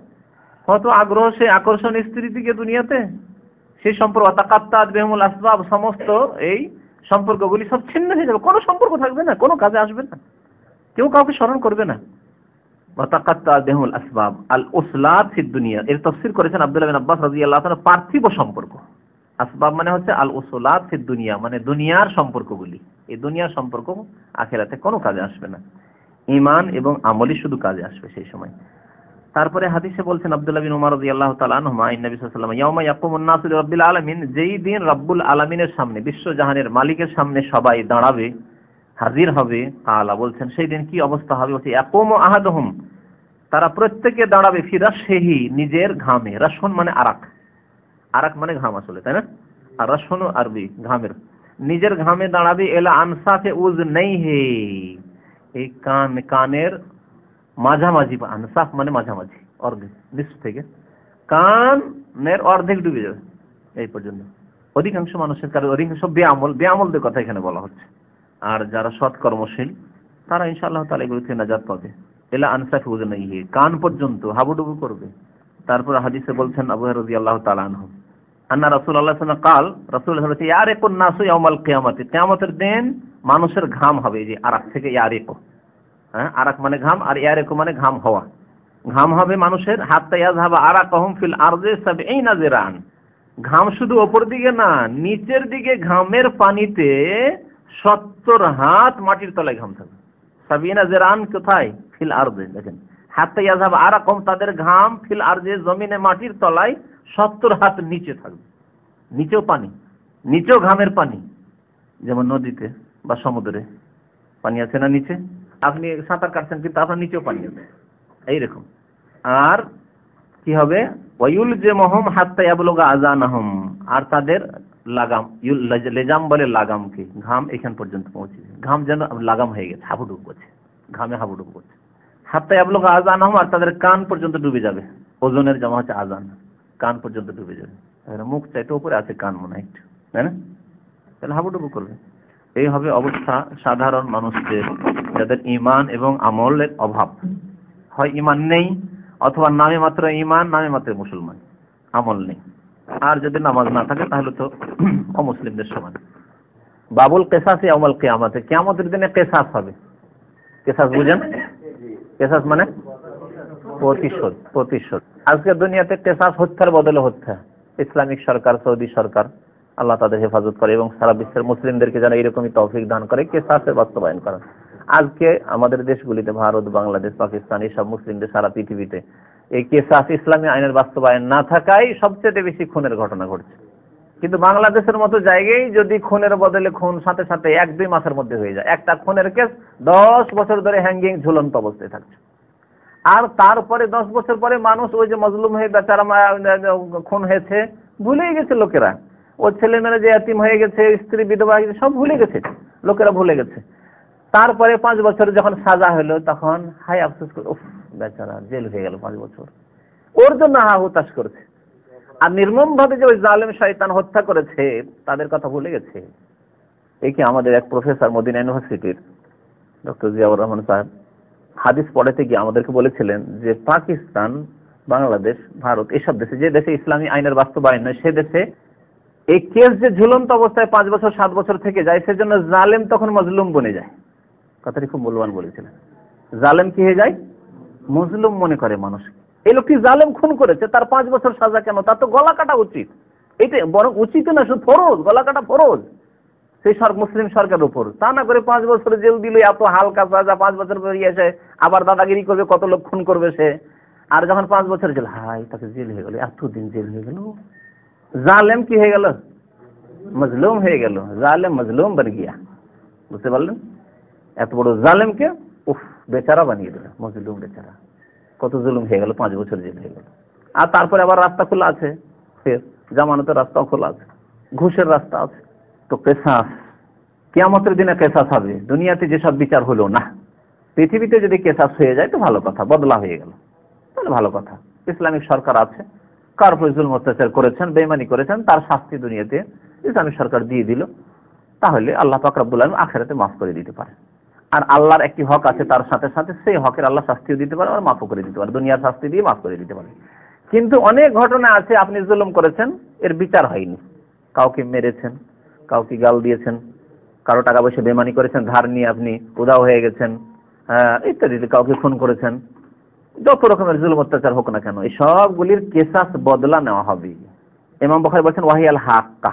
কত আগ্রহ, সে আকর্ষণ স্ত্রী দিকে দুনিয়াতে? সেই সম্পর্ক তাকাত্তাত বেহমুল আসবাব, সমস্ত এই সম্পর্কগুলি সব ছিন্ন হয়ে যাবে। কোনো সম্পর্ক থাকবে না, কোনো কাজে আসবে না। কেউ কাউকে স্মরণ করবে না। বেহমুল আসবাব, আল উসলাত ফিদ দুনিয়া। এর তাফসীর করেছেন আব্দুল্লাহ বিন আব্বাস রাদিয়াল্লাহু তাআলা পার্থিব সম্পর্ক। আসবাব মানে হচ্ছে আল উসলাত ফিদ দুনিয়া মানে দুনিয়ার সম্পর্কগুলি। এই দুনিয়ার সম্পর্ক আখেরাতে কোনো কাজে আসবে না। ইমান এবং আমলই শুধু কাজে আসবে সেই সময়। তারপরে হাদিসে বলছেন আব্দুল্লাহ বিন উমর রাদিয়াল্লাহু তাআলা আনহুমা, ইন নবী সাল্লাল্লাহু আলাইহি ইয়াউমা ইয়াকুমুন নাসু লিরাব্বিল আলামিন যেই দিন রব্বুল আলামিনের সামনে বিশ্বজাহানের মালিকের সামনে সবাই দাঁড়াবে হাজির হবে আলা বলছেন, সেই দিন কি অবস্থা হবে? বলছে, ইয়াকুমু আহাদুহুম। তারা প্রত্যেকে দাঁড়াবে ফিরাশেহি নিজের ঘামে। রাসন মানে আরাক। আরাক মানে ঘাম আসলে, তাই না? আর রাসন আরবি, ঘামের। নিজের ঘামে দাঁড়াবে, এলা আনসাফে উজ নেই হে এই কান, কানের মাঝামাঝি বা আনসাফ মানে মাঝামাঝি, অর্ধেক, নিচ থেকে। কানের অর্ধেক ডুবে যাবে, এই পর্যন্ত। অধিকাংশ মানুষের কারণে, অধিকাংশ বেআমল, বেআমলদের কথা এখানে বলা হচ্ছে। আর যারা সৎ কর্মশীল তারা ইনশাআল্লাহ তালা এগুলো থেকে নাজাত পাবে। এলা আনসাফে উজ কান পর্যন্ত হাবুডুবু করবে। তারপর হাদিসে বলছেন আবু রাজি আল্লাহ তালা আনহু, আন্না রাসূলুল্লাহ সাল্লাল্লাহু কাল, রাসূল বলেছে ইয়ারিকুন নাসু ইয়াউমাল কিয়ামাতি, কিয়ামতের দিন মানুষের ঘাম হবে যে আরাক থেকে ইয়ারিকু। হ্যাঁ আরাক মানে ঘাম আর ইয়ারিকু মানে ঘাম হওয়া। ঘাম হবে মানুষের, হাত্তা ইয়াযহাবা আরাকাহুম ফিল আরদি সাবঈনা জিরান ঘাম শুধু ওপর দিকে না, নিচের দিকে ঘামের পানিতে সত্তর হাত মাটির তলায় ঘাম থাকবে সাবিনা জেরান কোথায়? ফিল আরদে, দেখেন। হাতে আর কম তাদের ঘাম ফিল আরদে, জমিনে মাটির তলায় সত্তর হাত নিচে থাকবে। নিচেও পানি, নিচেও ঘামের পানি। যেমন নদীতে বা সমুদ্রে পানি আছে না নিচে? আপনি সাঁতার কাটছেন কিন্তু আপনার নিচেও পানি আছে। এইরকম। আর কি হবে? ওয়ুল যে মহম হাত্তা ইয়াবলুগা আজানাহম আর তাদের লাগাম লেজাম বলে লাগামকে ঘাম এখান পর্যন্ত পৌঁছে ঘাম যেন লাগাম হয়ে গেছে হাবুডুবু করছে ঘামে হাবুডুবু করছে হাত্তা ইয়াবলুগা আজানাহম আর তাদের কান পর্যন্ত ডুবে যাবে, ওজনের জমা হচ্ছে আজান কান পর্যন্ত ডুবে যাবে। মুখ চাইতে উপরে আছে কান মনে হয় একটু তাই না? তাহলে হাবুডুবু করবে। এই হবে অবস্থা সাধারণ মানুষদের, যাদের ইমান এবং আমলের অভাব। হয় ইমান নেই, অথবা নামে মাত্র ইমান নামে মাত্র মুসলমান। আমল নেই। আর যদি নামাজ না থাকে, তাহলে তো অমুসলিমদের সমান। বাবুল কেসাসে আমল কেয়ামতে। কেয়ামতের দিনে কেসাস হবে। কেসাস বুঝেন? কেসাস মানে প্রতিশোধ প্রতিশোধ। আজকের দুনিয়াতে কেসাস হত্যার বদলে হত্যা। ইসলামিক সরকার, সৌদি সরকার, আল্লাহ তাদের হেফাজত করে এবং সারা বিশ্বের মুসলিমদেরকে যেন এরকমই তৌফিক দান করে, কেসাসের বাস্তবায়ন করা আজকে আমাদের দেশগুলিতে ভারত, বাংলাদেশ, পাকিস্তান, এইসব মুসলিমদের সারা পৃথিবীতে এই কেসাস ইসলামী আইনের বাস্তবায়ন না থাকায় সবচেয়ে বেশি খুনের ঘটনা ঘটছে। কিন্তু বাংলাদেশের মতো জায়গায় যদি খুনের বদলে খুন সাথে সাথে এক দুই মাসের মধ্যে হয়ে যায়, একটা খুনের কেস দশ বছর ধরে হ্যাঙ্গিং ঝুলন্ত অবস্থায় থাকছে। আর তারপরে দশ বছর পরে মানুষ ওই যে মজলুম হয়ে বেচারা খুন হয়েছে, ভুলেই গেছে লোকেরা। ও ছেলে মেয়ে যে এতিম হয়ে গেছে, স্ত্রী, বিধবা সব ভুলে গেছে, লোকেরা ভুলে গেছে। তারপরে পাঁচ বছর যখন সাজা হলো, তখন হাই আফসোস করে বেচারা জেল হয়ে গেল পাঁচ বছর। ওর জন্য হা হুতাশ করেছে। আর নির্মম ভাবে যে ওই জালেম শয়তান হত্যা করেছে, তাদের কথা ভুলে গেছে। এই কি আমাদের এক প্রফেসর মদিনা ইউনিভার্সিটির ডক্টর জিয়াউর রহমান সাহেব হাদিস পড়াতে গিয়ে আমাদেরকে বলেছিলেন যে পাকিস্তান, বাংলাদেশ, ভারত এসব দেশে, যে দেশে ইসলামী আইনের বাস্তবায়ন নয়, সে দেশে এই কেস যে ঝুলন্ত অবস্থায় পাঁচ বছর, সাত বছর থেকে যায়, সেজন্য জালেম তখন মজলুম বনে যায়। কথাটি খুব মূল্যবান বলেছিলেন। জালেম কি হয়ে যায়? মজলুম মনে করে মানুষ। এই লোকটি জালেম খুন করেছে, তার পাঁচ বছর সাজা কেন? তার তো গলা কাটা উচিত। এটা বরং উচিত না, শুধু ফরজ, গলা কাটা ফরজ। সেই মুসলিম সরকারের উপর। তা না করে পাঁচ বছর জেল দিল, এত হালকা সাজা, পাঁচ বছর পরে এসে আবার দাদাগিরি করবে, কত লোক খুন করবে সে। আর যখন পাঁচ বছর জেল হাই তাকে জেল হয়ে গেল, এতদিন জেল হয়ে গেল। জালেম কি হয়ে গেল? মজলুম হয়ে গেল। জালেম মজলুম বন গিয়া। বুঝতে পারলেন? এত বড় জালেমকে, উফ। বেচারা বানিয়ে দিল মজলুম বেচারা। কত জুলুম হয়ে গেল, পাঁচ বছর জেল হয়ে গেল। আর তারপরে আবার রাস্তা খোলা আছে, ফের জামানতের রাস্তাও খোলা আছে, ঘুষের রাস্তা আছে। তো কেসাস, কেয়ামতের দিনে কেসাস হবে, দুনিয়াতে যেসব বিচার হলো না। পৃথিবীতে যদি কেসাস হয়ে যায় তো ভালো কথা, বদলা হয়ে গেল। তাহলে ভালো কথা। ইসলামিক সরকার আছে, কার ফজল অত্যাচার করেছেন বেমানি করেছেন, তার শাস্তি দুনিয়াতে ইসলামিক সরকার দিয়ে দিল। তাহলে আল্লাহ পাক রব্বুল আলম আখেরাতে মাফ করে দিতে পারে আর আল্লাহর একটি হক আছে তার সাথে সাথে সেই হকের আল্লাহ শাস্তিও দিতে পারে আর মাফও করে দিতে পারে, দুনিয়ার শাস্তি দিয়ে মাফ করে দিতে পারে। কিন্তু অনেক ঘটনা আছে, আপনি জুলুম করেছেন, এর বিচার হয়নি। কাউকে মেরেছেন, কাউকে গাল দিয়েছেন, কারও টাকা পয়সা বেমানি করেছেন, ধার নিয়ে আপনি উদাও হয়ে গেছেন ইত্যাদি কাউকে খুন করেছেন। যত রকমের জুলুম, অত্যাচার হোক না কেন, এই সবগুলির কেসাস বদলা নেওয়া হবে। ইমাম বখারি বলছেন, ওয়াহিয়াল হাক্কা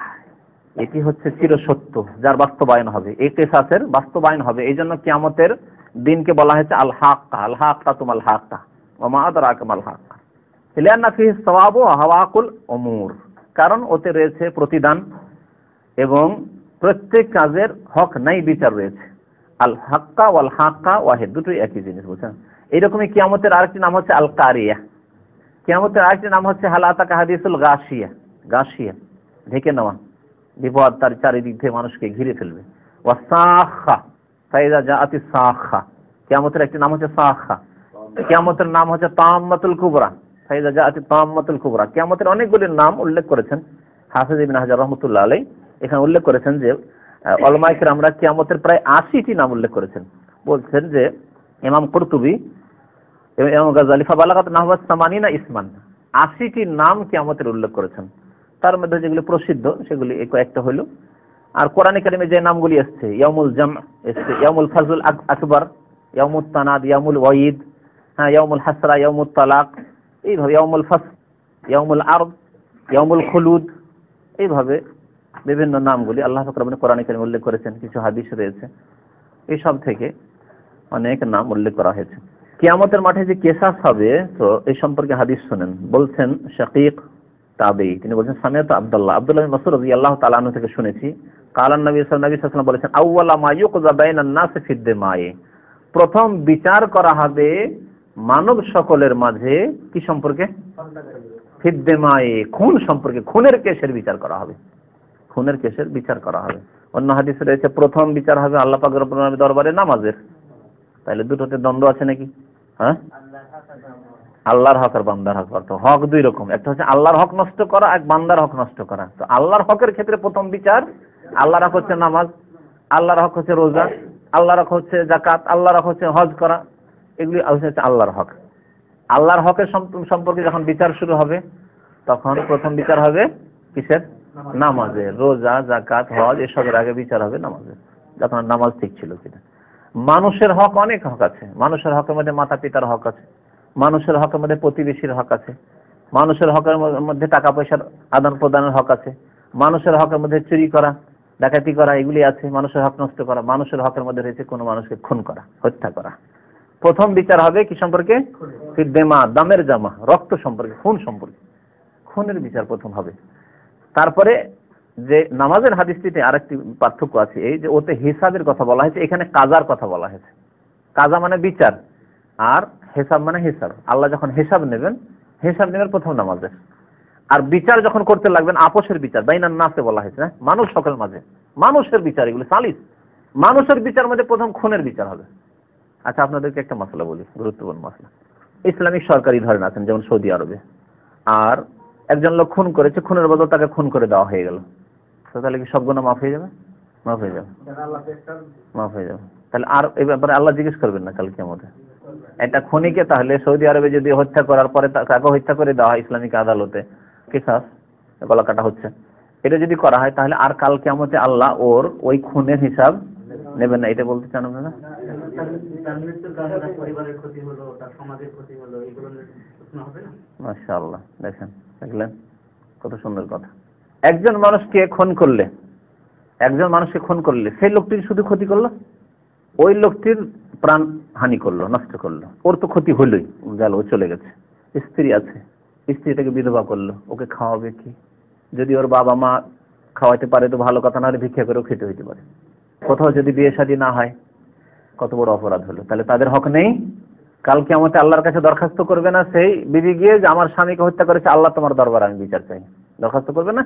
এটি হচ্ছে চিরসত্য, যার বাস্তবায়ন হবে। এই কেসাসের বাস্তবায়ন হবে। এই জন্য কিয়ামতের দিনকে বলা হয়েছে আল হাক্কা আল হাক্কা তুমাল হাক্কা। ওমা আদরাকাম আল হাক্কা। লিআন্না ফিহি সওয়াবু ওয়া হাওয়াকুল উমুর। কারণ ওতে রয়েছে প্রতিদান এবং প্রত্যেক কাজের হক নাই, বিচার রয়েছে। আল হাক্কা ওয়াল হাক্কা ওয়াহিদ। দুটোই একই জিনিস, বুঝছেন? এইরকমই কিয়ামতের আরেকটি নাম হচ্ছে আল কারিয়া কিয়ামতের আরেকটি নাম হচ্ছে হালাতাকা হাদিসুল গাশিয়া। গাশিয়া। ঢেকে নেওয়া। বিপদ তার চারিদিক থেকে মানুষকে ঘিরে ফেলবে। ওয়া সাখা ফাইদা জাআতি সাখা, কিয়ামতের একটি নাম হচ্ছে সাখা। কিয়ামতের নাম হচ্ছে তাম্মাতুল কুবরা ফাইদা জাআতি তাম্মাতুল কুবরা। কিয়ামতের অনেকগুলি নাম উল্লেখ করেছেন হাফিজ ইবনে হাজার রহমাতুল্লাহ আলাইহি। এখানে উল্লেখ করেছেন যে অলমাইকের আমরা কিয়ামতের প্রায় আশিটি নাম উল্লেখ করেছেন। বলছেন যে, ইমাম কর্তুবি ইমাম গাজালি ফাবালাগাত নাহবাস সামানিনা ইসমান, আশিটি নাম কিয়ামতের উল্লেখ করেছেন। তার মধ্যে যেগুলি প্রসিদ্ধ, সেগুলি কয়েকটা হইল আর কোরআন কারিমে যে নামগুলি এসছে ইয়ামুল জাম এসছে ইয়ামুল ফাজুল আকবর ইয়ামুল তানাদ ইয়ামুল ওয়াইদ হ্যাঁ ইয়ামুল হাসরা ইয়ামুল তালাক, এইভাবে ইয়ামুল ফাস ইয়ামুল আরব ইয়ামুল খুলুদ, এইভাবে বিভিন্ন নামগুলি আল্লাহ ফকরাবিন কোরআন কারিম উল্লেখ করেছেন, কিছু হাদিস রয়েছে। এইসব থেকে অনেক নাম উল্লেখ করা হয়েছে। কিয়ামতের মাঠে যে কেসাস হবে, তো এই সম্পর্কে হাদিস শোনেন। বলছেন শাকিক তাবেই। তিনি বলছেন, সামিয়াত আব্দুল্লাহ। আব্দুল্লাহ বিন মাসউদ রাদিয়াল্লাহু তাআলা আনহু থেকে শুনেছি কালান নবী আলাইহি ওয়াসাল্লাম বলেছেন, আউওয়ালা মা ইউকযা বাইনান নাস ফি দিমায়ে প্রথম বিচার করা হবে মানব সকলের মাঝে কি সম্পর্কে? ফিদ্দেমায়ে খুন সম্পর্কে, খুনের কেসের বিচার করা হবে। খুনের কেসের বিচার করা হবে। অন্য হাদিসে রয়েছে, প্রথম বিচার হবে আল্লাহ পাক রব্বুল দরবারে নামাজের। তাহলে দুটোতে দ্বন্দ্ব আছে নাকি? হ্যাঁ? আল্লাহর হক আর বান্দার হক অর্থ হক দুই রকম। একটা হচ্ছে আল্লাহর হক নষ্ট করা, এক বান্দার হক নষ্ট করা। তো আল্লাহর হকের ক্ষেত্রে প্রথম বিচার, আল্লাহর হক হচ্ছে নামাজ, আল্লাহর হক হচ্ছে রোজা, আল্লাহর হক হচ্ছে জাকাত আল্লাহর হক হচ্ছে হজ করা। এগুলি হচ্ছে আল্লাহর হক। আল্লাহর হকের সম্প- সম্পর্কে যখন বিচার শুরু হবে, তখন প্রথম বিচার হবে কিসের? নামাজে। রোজা জাকাত হজ, এসবের আগে বিচার হবে নামাজের যখন নামাজ ঠিক ছিল কিনা। মানুষের হক অনেক হক আছে। মানুষের হকের মধ্যে মাতা পিতার হক আছে। মানুষের হকের মধ্যে প্রতিবেশীর হক আছে। মানুষের হকের মধ্যে টাকা পয়সার আদান প্রদানের হক আছে। মানুষের হকের মধ্যে চুরি করা, ডাকাতি করা, এগুলি আছে। মানুষের হক নষ্ট করা, মানুষের হকের মধ্যে রয়েছে কোনো মানুষকে খুন করা, হত্যা করা। প্রথম বিচার হবে কি সম্পর্কে? দেমা দামের জামা, রক্ত সম্পর্কে, খুন সম্পর্কে। খুনের বিচার প্রথম হবে। তারপরে যে নামাজের হাদিসটিতে আরেকটি পার্থক্য আছে, এই যে ওতে হিসাবের কথা বলা হয়েছে, এখানে কাজার কথা বলা হয়েছে। কাজা মানে বিচার। আর হিসাব মানে হিসাব। আল্লাহ যখন হিসাব নেবেন হিসাব নেবেন প্রথম নামাজের আর বিচার যখন করতে লাগবেন আপোষের বিচার বাইনান নাসে বলা হয়েছে না মানুষ সকল মাঝে। মানুষের বিচার এগুলো সালিস। মানুষের বিচার মধ্যে প্রথম খুনের বিচার হবে। আচ্ছা আপনাদেরকে একটা মশলা বলি গুরুত্বপূর্ণ মশলা ইসলামিক সরকারি ধরেন আছেন যেমন সৌদি আরবে। আর একজন লোক খুন করেছে খুনের বদল তাকে খুন করে দেওয়া হয়ে গেল। তাহলে কি সব গুণা মাফ হয়ে যাবে? মাফ হয়ে যাবে। মাফ হয়ে যাবে। তাহলে আর এই ব্যাপারে আল্লাহ জিজ্ঞেস করবেন না কালকে আমাদের একটা খুনিকে তাহলে সৌদি আরবে যদি হত্যা করার পরে তাকে হত্যা করে দেওয়া হয় ইসলামিক আদালতে। কেসাস গলা কাটা হচ্ছে। এটা যদি করা হয় তাহলে আর কাল কেমতে আল্লাহ ওর ওই খুনের হিসাব নেবেন না। এটা বলতে চান আপনারা? মাশাআল্লাহ, দেখেন, দেখলেন? কত সুন্দর কথা। একজন মানুষকে খুন করলে, একজন মানুষকে খুন করলে সেই লোকটির শুধু ক্ষতি করল? ওই লোকটির প্রাণ হানি করল, নষ্ট করল। ওর তো ক্ষতি হলোই গেল, ও চলে গেছে। স্ত্রী আছে, স্ত্রীটাকে বিধবা করল, ওকে খাওয়াবে কি? যদি ওর বাবা মা খাওয়াইতে পারে তো ভালো কথা না হলে ভিক্ষা করেও খেতে হইতে পারে। কোথাও যদি বিয়ে শাদী না হয়, কত বড় অপরাধ হলো। তাহলে তাদের হক নেই। কালকে আমাকে আল্লাহর কাছে দরখাস্ত করবে না সেই বিবি গিয়ে যে, আমার স্বামীকে হত্যা করেছে, আল্লাহ তোমার দরবার আমি বিচার চাই। দরখাস্ত করবে না?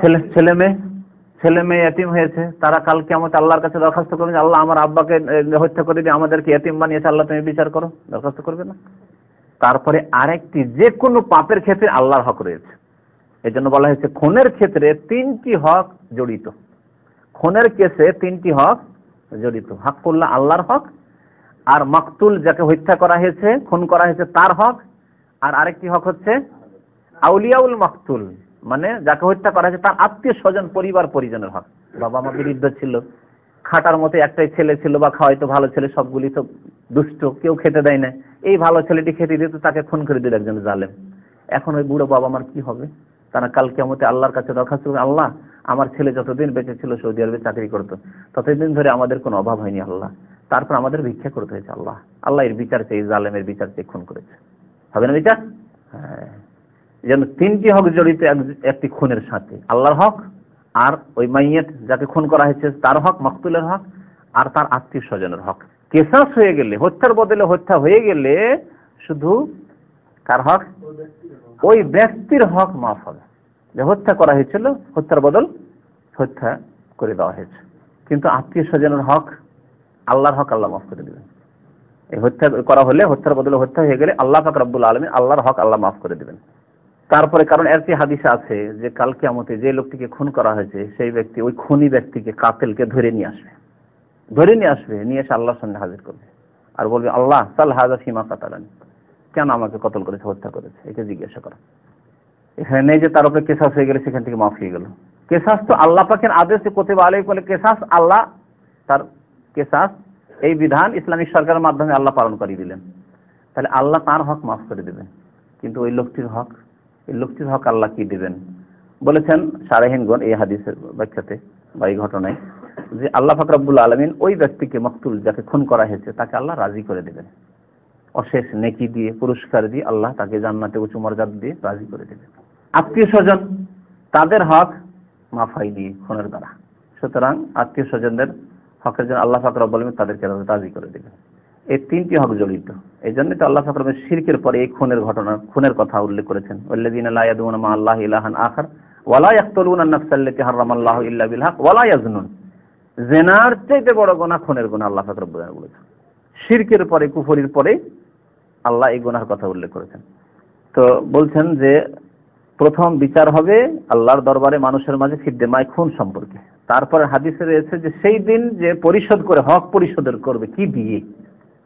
ছেলে ছেলে মেয়ে? ছেলে মেয়ে এতিম হয়েছে, তারা কালকে আমাকে আল্লাহর কাছে দরখাস্ত করবে যে, আল্লাহ আমার আব্বাকে হত্যা করে দিয়ে আমাদেরকে এতিম বানিয়েছে, আল্লাহ তুমি বিচার করো। দরখাস্ত করবে না। তারপরে আরেকটি যে কোনো পাপের ক্ষেত্রে আল্লাহর হক রয়েছে। এই জন্য বলা হয়েছে, খুনের ক্ষেত্রে তিনটি হক জড়িত। খুনের কেসে তিনটি হক জড়িত। হক হাক্কুল্লাহ আল্লাহর হক, আর মাকতুল যাকে হত্যা করা হয়েছে, খুন করা হয়েছে, তার হক। আর আরেকটি হক হচ্ছে, আউলিয়াউল মাকতুল। মানে যাকে হত্যা করা হয়েছে, তার আত্মীয় স্বজন, পরিবার, পরিজনের হক। বাবা মা বিরুদ্ধ ছিল। খাটার মতো একটাই ছেলে ছিল, বা খাওয়াইতো ভালো ছেলে, সবগুলি তো দুষ্ট, কেউ খেতে দেয় না। এই ভালো ছেলেটি খেতে দিত, তাকে খুন করে দিল একজন জালেম। এখন ওই বুড়ো বাবা মার কি হবে? তারা কাল কেমতে আল্লাহর কাছে দরখাস্ত আল্লাহ, আমার ছেলে যতদিন বেঁচে ছিল, সৌদি আরবে চাকরি করতো। ততদিন ধরে আমাদের কোনো অভাব হয়নি, আল্লাহ। তারপর আমাদের ভিক্ষা করতে হয়েছে, আল্লাহ। আল্লাহ এর বিচার চেয়ে জালেমের বিচার চেয়ে খুন করেছে। হবে না বিচার হ্যাঁ। যেন তিনটি হক জড়িত এক- একটি খুনের সাথে। আল্লাহর হক আর ওই মাইয়েত যাকে খুন করা হয়েছে তার হক, মকতুলের হক আর তার আত্মীয় স্বজনের হক। কেসাস হয়ে গেলে, হত্যার বদলে হত্যা হয়ে গেলে শুধু কার হক? ওই ব্যক্তির হক মাফ হবে। যে হত্যা করা হয়েছিল, হত্যার বদল হত্যা করে দেওয়া হয়েছে। কিন্তু আত্মীয় স্বজনের হক, আল্লাহর হক আল্লাহ মাফ করে দেবেন। এই হত্যা করা হলে, হত্যার বদলে হত্যা হয়ে গেলে আল্লাহ পাক রব্বুল আলমী আল্লাহর হক আল্লাহ মাফ করে দেবেন। তারপরে কারণ একটি হাদিসে আছে যে কাল কিয়ামতে যে লোকটিকে খুন করা হয়েছে, সেই ব্যক্তি ওই খুনি ব্যক্তিকে কাতেলকে ধরে নিয়ে আসবে। ধরে নিয়ে আসবে, নিয়ে এসে আল্লাহর সঙ্গে হাজির করবে। আর বলবে, আল্লাহ, সাল হাজা সীমা কাতালানি। কেন আমাকে কতল করেছে, হত্যা করেছে? একে জিজ্ঞাসা করা। এখানে নেই যে তার উপরে কেসাস হয়ে গেলে সেখান থেকে মাফ হয়ে গেল। কেসাস তো আল্লাহ পাকের আদেশে কোতেবা আলাই বলে কেসাস আল্লাহ তার কেসাস, এই বিধান ইসলামিক সরকারের মাধ্যমে আল্লাহ পালন করিয়ে দিলেন। তাহলে আল্লাহ তার হক মাফ করে দেবেন। কিন্তু ওই লোকটির হক লোকটির হক আল্লাহ কি দেবেন? বলেছেন সারেহিনগণ এই হাদিসের ব্যাখ্যাতে বা এই ঘটনায় যে আল্লাহ ফাকরাবুল আলমিন ওই ব্যক্তিকে মকতুল যাকে খুন করা হয়েছে, তাকে আল্লাহ রাজি করে দেবেন। অশেষ নেকি দিয়ে, পুরস্কার দিয়ে আল্লাহ তাকে জান্নাতে উঁচু মর্যাদা দিয়ে রাজি করে দেবেন। আত্মীয় স্বজন, তাদের হক মাফাই দিয়ে খুনের দ্বারা। সুতরাং আত্মীয় স্বজনদের হকের জন্য আল্লাহ ফাকর বলবেন তাদেরকে রাজি করে দেবেন। এই তিনটি হক জড়িত। এই জন্য তো আল্লাহ ফাকর শিরকের পরে এই খুনের ঘটনা, খুনের কথা উল্লেখ করেছেন। ওল্লাদিন লায়াদুনা মা আল্লাহ ইলাহান আখার ওয়ালা ইয়াকতুলুনা আন-নাফসাল্লাতী হারামাল্লাহু ইল্লা বিল হক ওয়ালা ইয়াজনুন। জেনার চাইতে বড় গুনাহ খুনের গুনাহ আল্লাহ ফাকর বলেছেন। শিরকের পরে, কুফরির পরে আল্লাহ এই গুনার কথা উল্লেখ করেছেন। তো বলছেন যে প্রথম বিচার হবে আল্লাহর দরবারে মানুষের মাঝে ফিদ্দেমায় খুন সম্পর্কে। তারপরে হাদিসে রয়েছে যে সেই দিন যে পরিশোধ করে, হক পরিশোধের করবে, কি দিয়ে?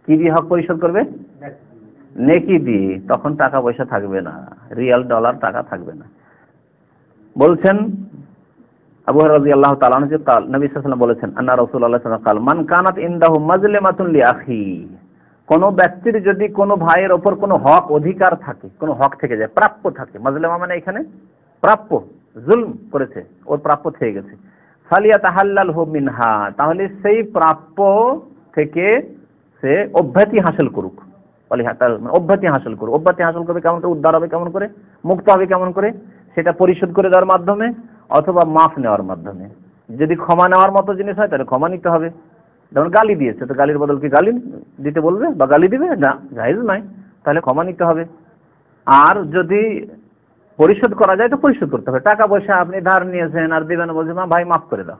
কি দিয়ে হক পরিশোধ করবে? নেকি দিয়ে। তখন টাকা পয়সা থাকবে না। রিয়াল ডলার টাকা থাকবে না। বলছেন আবু রাজি আল্লাহ তাআলা যে কাল নবী সাল্লাল্লাহু বলেছেন আন্না রাসূলুল্লাহ সাল্লাল্লাহু কাল মান কানাত ইনদাহু মাজলিমাতুন লি আখি কোন ব্যক্তির যদি কোনো ভাইয়ের ওপর কোনো হক অধিকার থাকে কোনো হক থেকে যায় প্রাপ্য থাকে। মাজলেমা মানে এখানে প্রাপ্য জুলম করেছে ওর প্রাপ্য থেকে গেছে। ফালিয়া তাহাল্লাল হু মিনহা। তাহলে সেই প্রাপ্য থেকে সে অব্যাহতি হাসিল করুক। মানে অব্যাহতি হাসিল করুক। অব্যাহতি হাসিল করবে কেমন করে? উদ্ধার হবে কেমন করে? মুক্ত হবে কেমন করে? সেটা পরিশোধ করে দেওয়ার মাধ্যমে অথবা মাফ নেওয়ার মাধ্যমে। যদি ক্ষমা নেওয়ার মতো জিনিস হয়, তাহলে ক্ষমা নিতে হবে। যেমন গালি দিয়েছে, তো গালির বদল কি গালি দিতে বলবে বা গালি দিবে? না জাহেজ নয়। তাহলে ক্ষমা নিতে হবে। আর যদি পরিশোধ করা যায়, তো পরিশোধ করতে হবে। টাকা পয়সা আপনি ধার নিয়েছেন, আর দিবেন বলছেন মা, ভাই, মাফ করে দাও।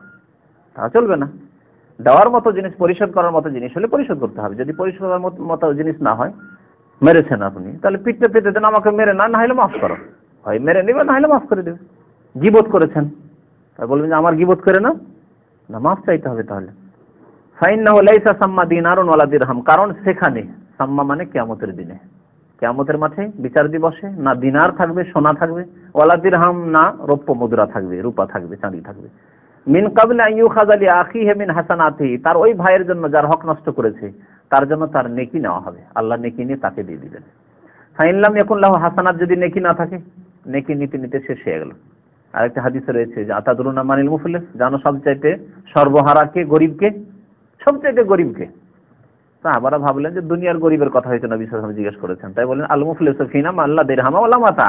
তা চলবে না। দেওয়ার মতো জিনিস, পরিশোধ করার মতো জিনিস হলে পরিশোধ করতে হবে। যদি পরিশোধ করার মতো জিনিস না হয়, মেরেছেন আপনি, তাহলে পিঠতে পিঠতে দেন আমাকে মেরে না না হলে মাফ করো। হয় মেরে নেবে, না হলে মাফ করে দেবে। গিবোধ করেছেন। তাই বলবেন যে, আমার গিবোধ করে না না, মাফ চাইতে হবে তাহলে। ফাইন্নাহু লাইসা সাম্মা দিনারুন ওয়ালা দিরহাম। কারণ সেখানে সাম্মা মানে কিয়ামতের দিনে। কিয়ামতের মাঠে বিচার দিবসে না দিনার থাকবে, সোনা থাকবে, ওয়ালা দিরহাম না রৌপ্য মুদ্রা থাকবে, রূপা থাকবে, চাঁদি থাকবে। মিন কাবলে আইয়ু খাজালি আখি হে মিন হাসানাতি, তার ওই ভাইয়ের জন্য যার হক নষ্ট করেছে, তার জন্য তার নেকি নেওয়া হবে। আল্লাহ নেকি নিয়ে তাকে দিয়ে দিবেন এখন লাহু হাসানাত, যদি নেকি না থাকে, নেকি নিতে নিতে শেষ হয়ে গেল। আরেকটা হাদিসে রয়েছে যে, আতাদুরুনা মানিল মুফলিস, জানো সবচাইতে সর্বহারাকে, গরিবকে? সবচাইতে গরিবকে। তা আবার ভাবলেন যে, দুনিয়ার গরিবের কথা হয়তো নবী সাল্লাল্লাহু জিজ্ঞেস করেছেন। তাই বলেন, আল মুফলিসু ফিনা আল্লাহ দিরহামা ওয়ালা মাতা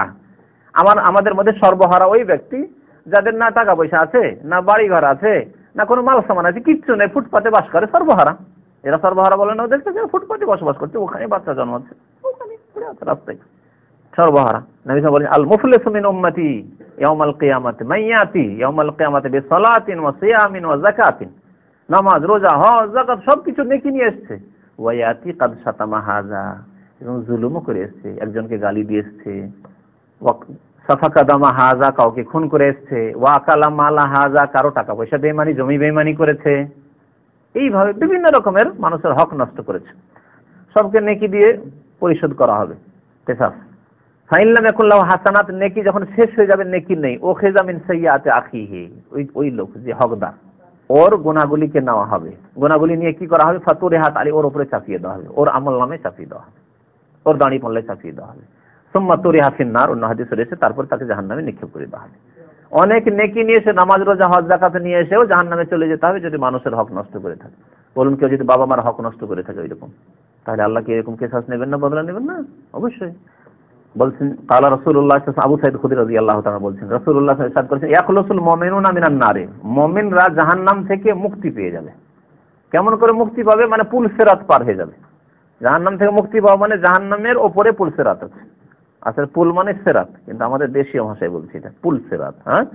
আমার, আমাদের মধ্যে সর্বহারা ওই ব্যক্তি যাদের না টাকা পয়সা আছে, না বাড়ি ঘর আছে, না কোনো মাল সামান আছে, কিচ্ছু নেই, ফুটপাতে বাস করে সর্বহারা। এরা সর্বহারা বলে না ওদেরকে যে ফুটপাতে বসবাস করছে, ওখানে বাচ্চা জন্মাচ্ছে ওখানে পড়ে আছে রাস্তায়। সর্বহারা। নবী বলেন আল মুফলিসু মিন উম্মতি ইয়াউমাল কিয়ামাতি মাইয়াতি ইয়াউমাল কিয়ামাতি বিসালাতিন ওয়া সিয়ামিন ওয়া যাকাতিন। নামাজ, রোজা, হজ জাকাত সবকিছু নেকি নিয়ে এসছে। ওয়ায়াতি কাদ সাতামা হাজা এবং জুলুমও করে এসছে। একজনকে গালি দিয়ে এসছে। সাফাকা দামা হাজা কাউকে খুন করে এসছে ওয়াকালা মালা হাজা, কারও টাকা পয়সা বেমানি জমি বেমানি করেছে। এইভাবে বিভিন্ন রকমের মানুষের হক নষ্ট করেছে। সবকে নেকি দিয়ে পরিশোধ করা হবে পেশাস ফাইনলাম এখন হাসানাত, নেকি যখন শেষ হয়ে যাবে, নেকি নেই। ও খেজামিন সাইয়াতে আখিহি, ওই ওই লোক যে হকদার। ওর গুণাগুলিকে নেওয়া হবে। গুণাগুলি নিয়ে কি করা হবে? ফাতুরে হাত আলী ওর উপরে চাপিয়ে দেওয়া হবে। ওর আমল নামে চাপিয়ে দেওয়া হবে। ওর দাঁড়ি পাল্লায় চাপিয়ে দেওয়া হবে। সোম্মা তুরি হাফিন নার অন্য হাদিস রয়েছে, তারপর তাকে জাহান নামে নিক্ষেপ করে দেওয়া হবে। অনেক নেকি নিয়ে এসে নামাজ, রোজা, হজ জাকাতে নিয়ে এসেও জাহান নামে চলে যেতে হবে যদি মানুষের হক নষ্ট করে থাকে। বলুন কেউ যদি বাবা মার হক নষ্ট করে থাকে ওইরকম, তাহলে আল্লাহ কি এরকম কেসাস নেবেন না, বদলা নেবেন না? অবশ্যই। বলছেন, কালা রসুল্লাহ আবু সাইদ খুদির রাজি আল্লাহ তারা বলছেন রসুল্লাহ সাদ করেছেন ইয়াকুলসুল মমিনুনা মিনান নারে, মমিনরা জাহান্নাম থেকে মুক্তি পেয়ে যাবে। কেমন করে মুক্তি পাবে? মানে পুল সেরাত পার হয়ে যাবে। জাহান্নাম থেকে মুক্তি পাওয়া মানে জাহান্নামের ওপরে পুল সেরাত আছে। আসলে পুল মানে সেরাত, কিন্তু আমাদের দেশীয় ভাষায় বলছি এটা, পুল সেরাত হ্যাঁ?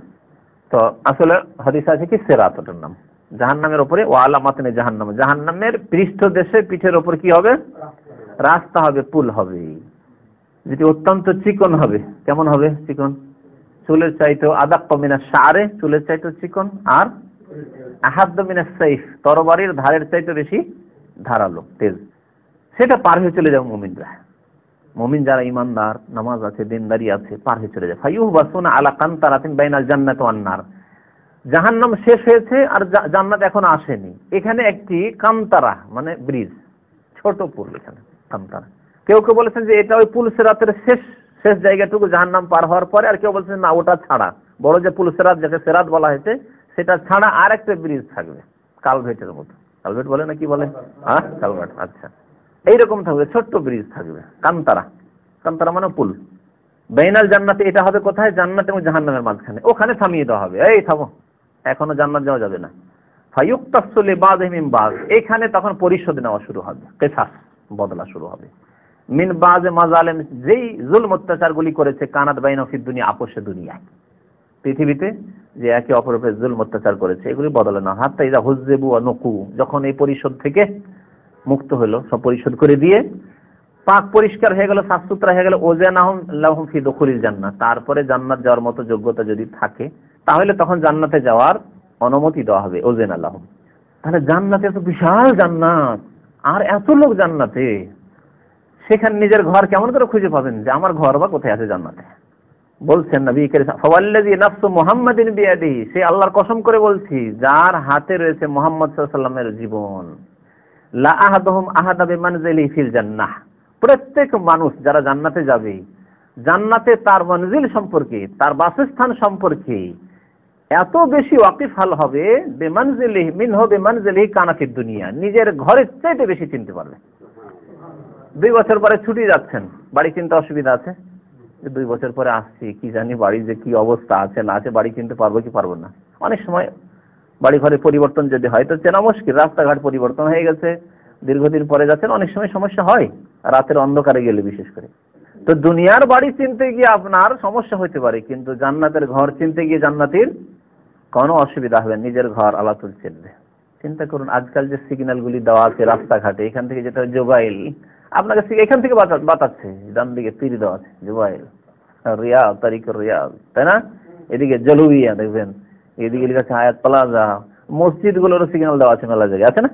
তো আসলে হাদিস আছে কি? সেরাত ওটার নাম। জাহান্নামের ওপরে ও আলামাতনে জাহান্নাম। জাহান্নামের পৃষ্ঠ দেশে পিঠের ওপর কি হবে? রাস্তা হবে, পুল হবে। যেটি অত্যন্ত চিকন হবে, কেমন হবে চিকন? চুলের চাইতে আদাক্ক মিনা সারে চুলের চাইতে চিকন, আর আহাদ্দ মিনা সাইফ, তরবারির ধারের চাইতে বেশি ধারালো, তেজ। সেটা পার হয়ে চলে যাবে মুমিনরা। মুমিন যারা ইমানদার নামাজ আছে, দিনদারি আছে, পার হয়ে চলে যায়। ফাইউ বাসুনা আলা কান্তারাতিন বাইনাল জান্নাত ওয়ান নার। জাহান্নাম শেষ হয়েছে আর জান্নাত এখন আসেনি। এখানে একটি কান্তারা মানে ব্রিজ, ছোট পুল এখানে, কান্তারা। কেউ কেউ বলেছেন যে এটা ওই পুল সেরাতের শেষ শেষ জায়গাটুকু জাহান্নাম পার হওয়ার পরে, আর কেউ বলছেন না, ওটা ছাড়া। বড় যে পুল সেরাত, যাকে সেরাত বলা হয়েছে, সেটা ছাড়া আর একটা ব্রিজ থাকবে, কালভেটের মতো। কালভেট বলে না কি বলে? হ্যাঁ কালভেট আচ্ছা। এইরকম থাকবে, ছোট্ট ব্রিজ থাকবে, কান্তারা। কান্তারা মানে পুল। বেইনাল জান্নাতে এটা হবে কোথায়? জান্নাত এবং জাহান্নামের মাঝখানে। ওখানে থামিয়ে দেওয়া হবে। এই থামো। এখনও জান্নাত যাওয়া যাবে না। ফায়ুক্তাসলে বাদ। বাজ এখানে তখন পরিশোধ নেওয়া শুরু হবে। কেসাস, বদলা শুরু হবে। মিন বাজ মাজালেম, যেই জুলম অত্যাচারগুলি করেছে, কানাত বাইন ফিদ দুনিয়া, আপোষে দুনিয়ায় পৃথিবীতে যে একে অপরের জুলম অত্যাচার করেছে, এগুলি বদলে না হাত্তা ইদা হুজেবু নকু। যখন এই পরিশোধ থেকে মুক্ত হলো, সব পরিশোধ করে দিয়ে পাক পরিষ্কার হয়ে গেল সাফ সুতরা হয়ে গেল, ওজেনাহুম লাহুম ফি দখুলিল জান্নাত। তারপরে জান্নাত যাওয়ার মতো যোগ্যতা যদি থাকে, তাহলে তখন জান্নাতে যাওয়ার অনুমতি দেওয়া হবে, ওজেন আল্লাহ তাহলে জান্নাতে এত বিশাল জান্নাত, আর এত লোক জান্নাতে, সেখানে নিজের ঘর কেমন করে খুঁজে পাবেন যে আমার ঘর বা কোথায় আছে জান্নাতে? বলছেন নবী ফওয়াল্লাযী নাফসু মুহাম্মাদিন বিয়াদিহি সে আল্লাহর কসম করে বলছি, যার হাতে রয়েছে মুহাম্মদ সাল্লাল্লাহু আলাইহি জীবন। লা আহাদুহুম আহাদা বিমানজিলি ফিল জান্নাহ। প্রত্যেক মানুষ যারা জান্নাতে যাবে, জান্নাতে তার মঞ্জিল সম্পর্কে, তার বাসস্থান সম্পর্কে এত বেশি ওয়াকিফ হাল হবে, বেমানজিলি মিনহ বেমানজিলি কানাতির দুনিয়া। নিজের ঘরের চাইতে বেশি চিনতে পারবে। দুই বছর পরে ছুটি যাচ্ছেন। বাড়ি চিনতে অসুবিধা আছে? দুই বছর পরে আসছি, কি জানি বাড়ির যে কি অবস্থা আছে, না আছে, বাড়ি চিনতে পারব কি পারব না। অনেক সময় বাড়ি ঘরে পরিবর্তন যদি হয়, তো চেনা মুশকিল, রাস্তাঘাট পরিবর্তন হয়ে গেছে, দীর্ঘদিন পরে যাচ্ছেন, অনেক সময় সমস্যা হয়, রাতের অন্ধকারে গেলে বিশেষ করে। তো দুনিয়ার বাড়ি চিনতে গিয়ে আপনার সমস্যা হতে পারে, কিন্তু জান্নাতের ঘর চিনতে গিয়ে জান্নাতের কোনো অসুবিধা হবে নিজের ঘর আলাতুল চিনবে। চিন্তা করুন, আজকাল যে সিগন্যালগুলি দেওয়া আছে রাস্তাঘাটে, এখান থেকে যেটা জোবাইল, আপনাকে এখান থেকে বাতাচ্ছে ডান দিকে তীর দেওয়া আছে, জোবাইল। রিয়াদ, তারিখ রিয়াদ, তাই না? এদিকে জলুইয়া, দেখবেন। এদিকে লেখা হায়াত প্লাজা। মসজিদগুলোরও সিগন্যাল দেওয়া আছে মেলা জায়গায়, আছে না?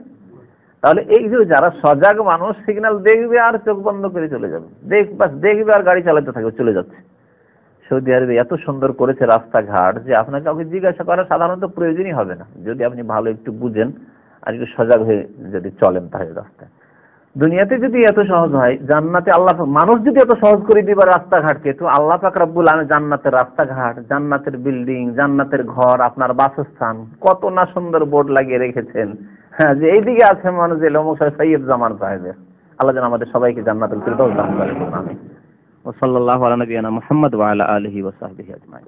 তাহলে এই যে যারা সজাগ মানুষ সিগন্যাল দেখবে আর চোখ বন্ধ করে চলে যাবে। দেখ, বাস দেখবে আর গাড়ি চালাতে থাকবে চলে যাচ্ছে। সৌদি আরবে এত সুন্দর করেছে রাস্তাঘাট যে আপনাকে কাউকে জিজ্ঞাসা করার সাধারণত প্রয়োজনই হবে না। যদি আপনি ভালো একটু বুঝেন আর একটু সজাগ হয়ে যদি চলেন তাহলে রাস্তায়। দুনিয়াতে যদি এত সহজ হয়, জান্নাতে আল্লাহ মানুষ যদি এত সহজ করে দিবে রাস্তাঘাটকে তো আল্লাহ পাক রব্বুল আলামিন জান্নাতের রাস্তাঘাট, জান্নাতের বিল্ডিং জান্নাতের ঘর, আপনার বাসস্থান, কত না সুন্দর বোর্ড লাগিয়ে রেখেছেন। হ্যাঁ যে এইদিকে আছে মানুষ, যে লোমক সৈয়দ জামান সাহেবের আল্লাহ যেন আমাদের সবাইকে জান্নাতুল ফিরদৌস দান করেন আমিন। ওসল্লাহ আলা নবিয়ানা মুহাম্মদ ওয়া আলা আলিহি ওয়া সাহবিহি আজমাইন।